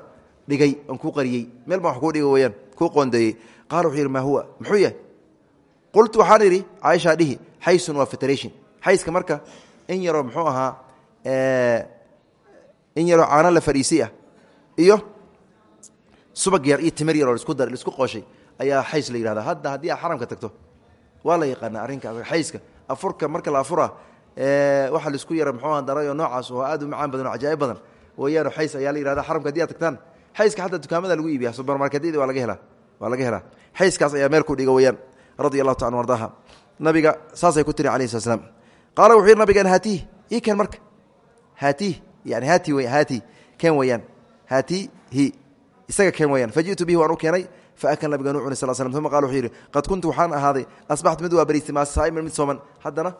dhigay oon kuu qariyey meel baan wax kuu dhigay weyaan kuu qoondeeyey qaala wuxuu yidhi maa huwa muxuu yahay qultu waxaan idhi caaishaa dhihi xaysun waa federation xayska marka in yaroo muxuu ahaa in yaroo caano la fadhiisi ah iyo subag yar iyo timir yaroo isku dar isku qooshay ayaa xays la yihahda hadda haddii aad xaramka tagto waa la yaqaana arrinka xayska. Afurka marka la afura waxa la isku yara muxuu darayoo noocaas oo aad u macaan badan oo cajaa'ib badan weeyaano xays ayaa la yihahda xaramka haddii ad tagtaan xayska xataa dukaamada lagu iibiya subermarketyada waa laga helaa waa laga helaa. Xayskaas ayaa meel ku dhiga weyaan radia allahu ta an ardaha nabiga saasay ku tiri alayh slat slam qaala wuxuu yidhi nabigeen haatiih ii ken marka. Haatiih yani haati w haati ken weyaan haatihi isaga ken weyaan faji'tu bihi waan u keenay faakal nabigan u cunay sal slm uma qala wuxuu yidhi qad kuntu waxaan ahaaday asbaxtu mid waa bariistay maa saa'iman mid sooman. Haddana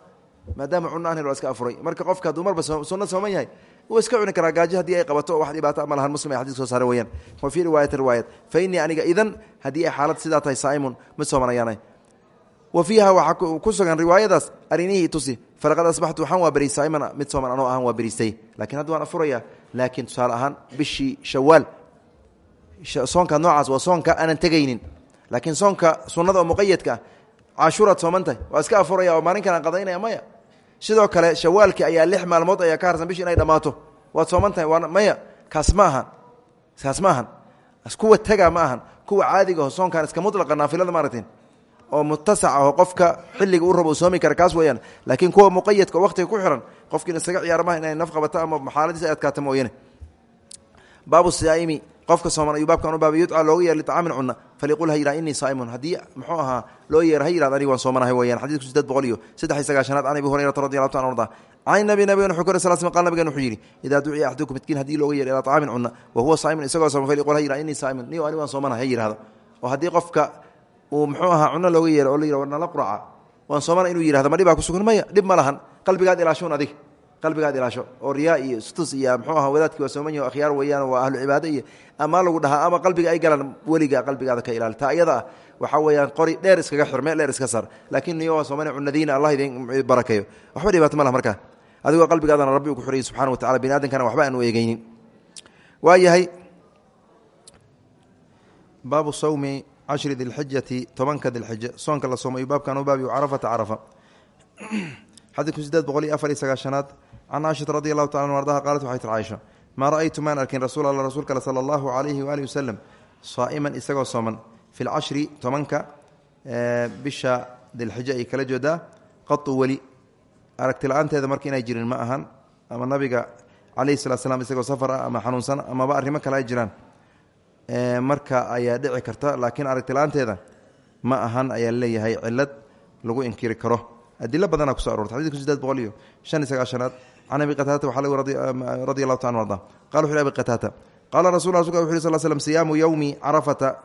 maadaama cunno aan hel waa iska afuray. Marka qofka hadduu marba sunno sooman yahay wuu iska cuni karaa gaajo haddii ay qabato wax dhibaato ama lahan muslim ay xadis soo saare weyaan wa fii riwaayati riwaayat fa innii aniga idan haddii ay xaalad sidaa tahay saa'imun mid sooman ayaanay wa fiiha waxaa ku sugan riwaayadaas arinihii tusi falaqad asbaxtu waxaan waa beri saa'iman mid sooman anoo ahaan waa beriistay. Lakiin hadda waan afuraya laakiin tusaale ahaan bishii shawaal soonka noocaas waa soonka aanan tegaynin. Laakiin soonka sunnada oo muqayadka ah tahay waa iska afuraya oo maalinkan aan qadaynaya maya. Sidoo kale shawaalkii ayaa lix maalmood ayaa ka harsan bishi inay dhammaato. Waad sooman waa maya kaas ma ahan. Kaas ma ahan. Kuwa tega ma ahan. Soonkan iska mulaqa naafilada maaragteen oo mutasac aho qofka xilliga u rabo soomi kara kaas weeyaan. Laakiin kuwa muqayadka oo ku xiran qofkiina isaga ciyaarmaha inay naf qabato ama xaaladiisa ay adkaata mooyane. Baabu saaimi qofka sooman ayuu baabkan u baabay yudca looga yeer litacaamin cunna faliqul ha yidhah innii saa'imun. Haddii muxuu ahaa loo yeera ha yidhahd aniga waan soomanahay weeyaan. Xadidku sideed boqol iyo saddex iyo sagaashanaad can abi hurayrata radi allahu ta an arda can nabi nabigan wuxuu kore sal sl qal nabigan wuxuu yidhi idaa duciya axdukum midkiin haddii looga yeer ilaa طacaamin cunna wa saa'imun isagoo sooman faliqul ha yidhah innii saa'imun. Niyo aniga waan soomanahay ha yidhahdo oo haddii qofka uu muxuu ahaa cunno looga yeero oo la yidhah war nala quraca. Waan soomana inuu yidhahdo ma dhibaa kusugan maya dhib ma lahan qalbigaad ilaashoon adig qalbigaad ilaasho oo riyaa iyo stus iyo mxuu aha wadaadkii waa sooman yahi akhyaar weeyaan waa ahlu cibaado iyo amaa lagu dhahaa ama qalbiga ay galaan weligaa qalbigaada ka ilaali taa iyada ah waxaa weeyaan qori dheer iskaga xir meel dheer iska saar laakiin niyo waa soomana cunadiina allah idin barakeeyo. Waxba dhibaato ma laha markaa adigoo qalbigaadana rabbi uu ku xurayay subxana wa tacala bini aadamkana waxba aan u eegeynin waa yahay baabu sawmi cashri dilxijati tobanka dilxija soonka la soomay baabkan u baabiyo carafata carafa xadiidku sideed boqol iyo afar iyo sagaashanaad can caaishata radi allahu taala an ardaha qaalat waxay tir caaisha maa ra'aytu maan arkin rasuul alla rasuulka ale sala allahu calayhi waalihi wasalam saa'iman isagoo sooman fi lcashri tobanka bisha dilxija ay kala jeedaa qatu weli aragti la'aanteeda marka inay jirin ma ahan ama nabiga calayhi salat slam isagoo safar ah ama xanuunsan amaba arrimo kale ay jiraan marka ayaa dhici karta laakiin aragti la'aanteeda ma ahan ayaa leeyahay cilad lagu inkiri karo adilo badana kuso arortay xadidku sideed boqol iyo shan abi qataata waxaa lagu radi allahu ta an arda. Qala wuxu abi qataata qaala rasul rasulka wuxu yhi sl slm siyaamu yowmi carafata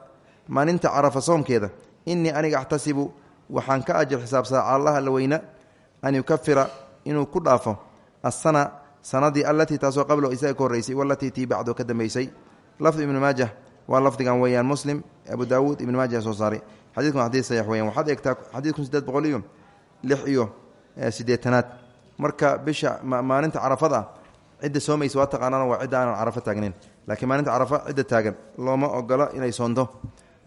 maalinta carafa soomkeeda inii aniga axtasibu waxaan ka ajir xisaabsadaa allah alla weyna an yukafira inuu ku dhaafo asana sanadii allatii taasoo qablo isaga ka horreysay walatii tii bacdo ka dambeysay. Lafdi ibnu maajah waa lafdigan weeyaan muslim abu daawuud ibnu maaja soo saaray. Xadidkun xadii saxiix weyan waxaad eegtaa xadiidkun boqol iyo lix iyo siddeetanaad. Marka bisha maalinta carafada cidda soomaysa waa taqaanaan waa cidda aanan carafo taagnayn. Laakiin maalinta carafa cidda taagan. Looma ogola inay soonto.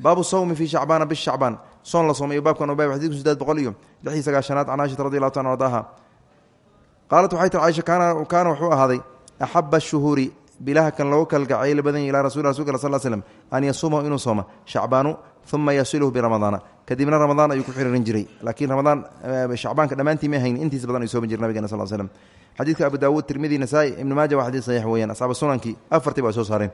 Baabu sawmi fii shacbaana bish shacbaan. Soon la soomayo baabkan ubaab xadidku sideed boqol iyo lix iyo sagaashanaad can caishata radi allahu ta an ardaaha qaalat waxay tir caisha kaana wuxuu ahaaday axaba shuhuuri bilaha kan loogu kalgacayl badan ilaa rasul rasulka sal slm an yasuumahu inuu sooma shacbaanu uma yasiluhu biramadaana. Kadibna ramadaan ayuu ku xiriirin jiray. Laakiin ramadaan shacbaanka dhammaantii ma hayn intiisa badan ayuu soomi jira nabigena sal slm xadiidka abu daawuud tirmidi nasaa-i ibnu maaja waa xadiid saxiix weeyaan. Asxaaba sunankii afartii ba ay soo saareen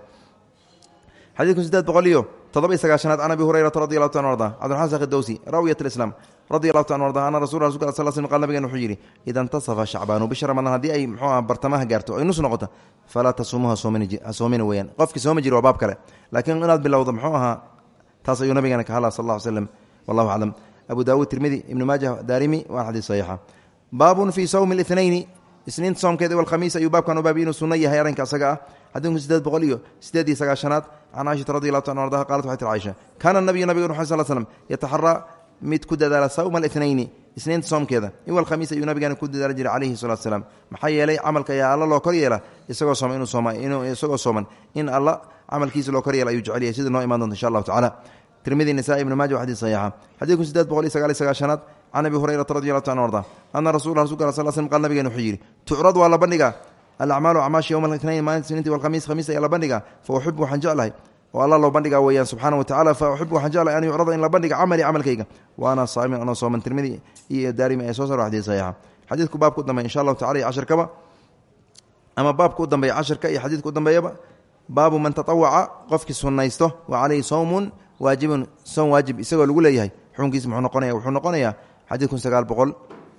xadiidku sideed boqol iyo todoba iyo sagaashanaad can abi hurayrata radi allahu ta arda cabdiraxman sakh dowsi raawiyat alislaam radi allahu ta arda ana rasul rasulka sal sl qal nabigen wuxuu yidhi ida intasafa shacbaanu bisha ramadaan haddii ay muxuu aha bartamaha gaarto ay nus noqoto falaa tasuumuha ha soomina weeyaan qofkii sooma jiri waa baab kale laakiin inaad bilowdo muxuu ahaa taas ayuu nabigeena ka hadla sal alla ly slem wallahu aclam abu daawuud tirmidi ibnu maaja daarimi waa xadiis saxiixa baabun fii sawmi اlithnayni isniinta soomkeeda walkhamiis ayuu baabkan u baabiy inuu sunno yahay arrinka asaga ah xadiidku sideed boqol iyo sideed iyo sagaashanaad can caaishata radi allahu ta an ardaha qalat waxay tir caaisha kaana nabiyu nabiga nuxu sal slm yataxaraa mid ku dadaala sawma اlithnayni isniinta soomkeeda iwalkhamiis ayuu nabigeena ku dadaali jiray calayhi salatu salaam maxaa yeelay camalka ayaa alla loo kor yeela isagoo sooman inuu sooma isagoo sooman in alla camalkiisa loo kor yeela ayuu jecel yahay sida noo imaan doonta insha allahu tacala tirmidi nisaai ibnu maaja wa xadis saxiixa xadiidku sideed boqol iyo sagaal iyo sagaashanaad can abi hurayrata radi allahu ta an arda ana rasula rasulka sal slm qal nabigen wuxuu yidhi tucrad waa la bandhigaa alacmaalu acmaashi yowma itnayn maalinta isniinti walkhamiis khamiis ayaa la bandhigaa fa uxibu waxaan jeclahay. Oo alla loo bandhigaa weeyaan subxaana wa tacala fa uxibu waxaan jeclahay an yucrada in la bandhiga camali camalkayga. Wa ana saa'imin anoo sooman tirmidi iyo daarimi ee soo sar xadiis saxiixa. Xadiidku baabka u dambeya insha allahu tacala iyo casharkaba. Ama baabka u dambeeya casharka iyo xadiidka u dambeeyaba. Baabu man tatawaca qofkii sunnaysto wa calayhi sawmun waajibun. Soom waajib isagoo lagu leeyahay. Xukunkiisa muxuu noqonaya wuxuu noqonayaa xadiid kun sagaal boqol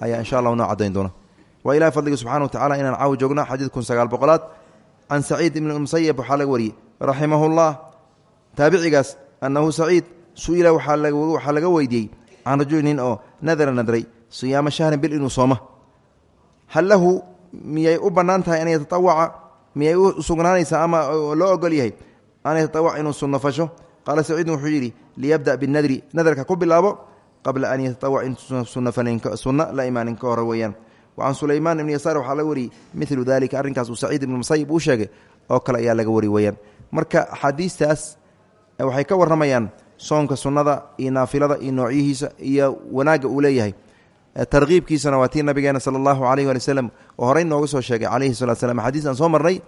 ayaa insha allah noo cadayn doona waa ilahi fadliga subxana wa tacala inaan caawi joogno xadiid kun sagaal boqolaad. Can saciid ibni musayab waxaa laga wariyey. Raximahu llah taabicigaas annahu saciid su'ila waxaa laga weydiiyey can rajuli oo nadara nadray siyaama shahrin bil inuu sooma. Hal lahu miyay u bannaan tahay an yatatawaca miyay u sugnaanaysaa ama loo ogol yahay an yatatawac inuu sunnafasho qaala saciidun wuxuu yidhi liyabda binadri nadarka ku bilaabo qabla an yatatawac in sunna la imaanin ka hore weeyaan wacan sulaymaan ibni yasaar waxaa laga wariyey milu dalika arrinkaas uu saciid ibni musayib uu sheegay oo kale ayaa laga marka axaadiistaas waxay ka warramayaan soonka sunnada iyo naafilada iyo noocyihiisa iyo wanaagga uu leeyahay tarkiibkiisana waa tii nabigeena sala allahu calayh wali wslam oo horey nooga soo sheegay calayhi salatu slam aan soo marnay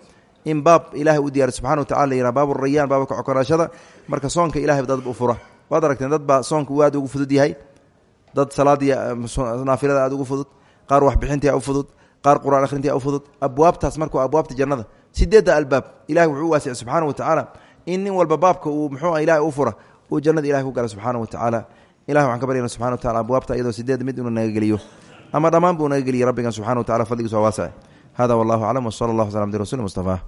in baab ilahay u diyaaray subxana wa tacala la yihah baabu rayaan baaba kacokoraashada marka soonka ilahay dad u fura waad aragteen dad baa soonka uu ugu fudud yahay dad salaadii naafilada aad ugu fudud qaar waxbixintia u fudud qaar qur'aan akhrintia u fudud. Abwaabtaas markuu abwaabta jannada sideedda albaab ilahay wuxuu u waasicay subxaana wa tacaala in nin walba baabka uu muxuu ah ilahay u fura uu jannada ilahay ku gala subxaana wa tacaala ilahi waxaan ka baryana subxana wa tacala abwaabta iyadoo sideed mid inuu naga geliyo. Ama dhammaan buu naga geliyay rabbigan subxana wa tacala fadligiis waa waasic hada wallahu aclam wsala allah waslam abdi rasul mustafa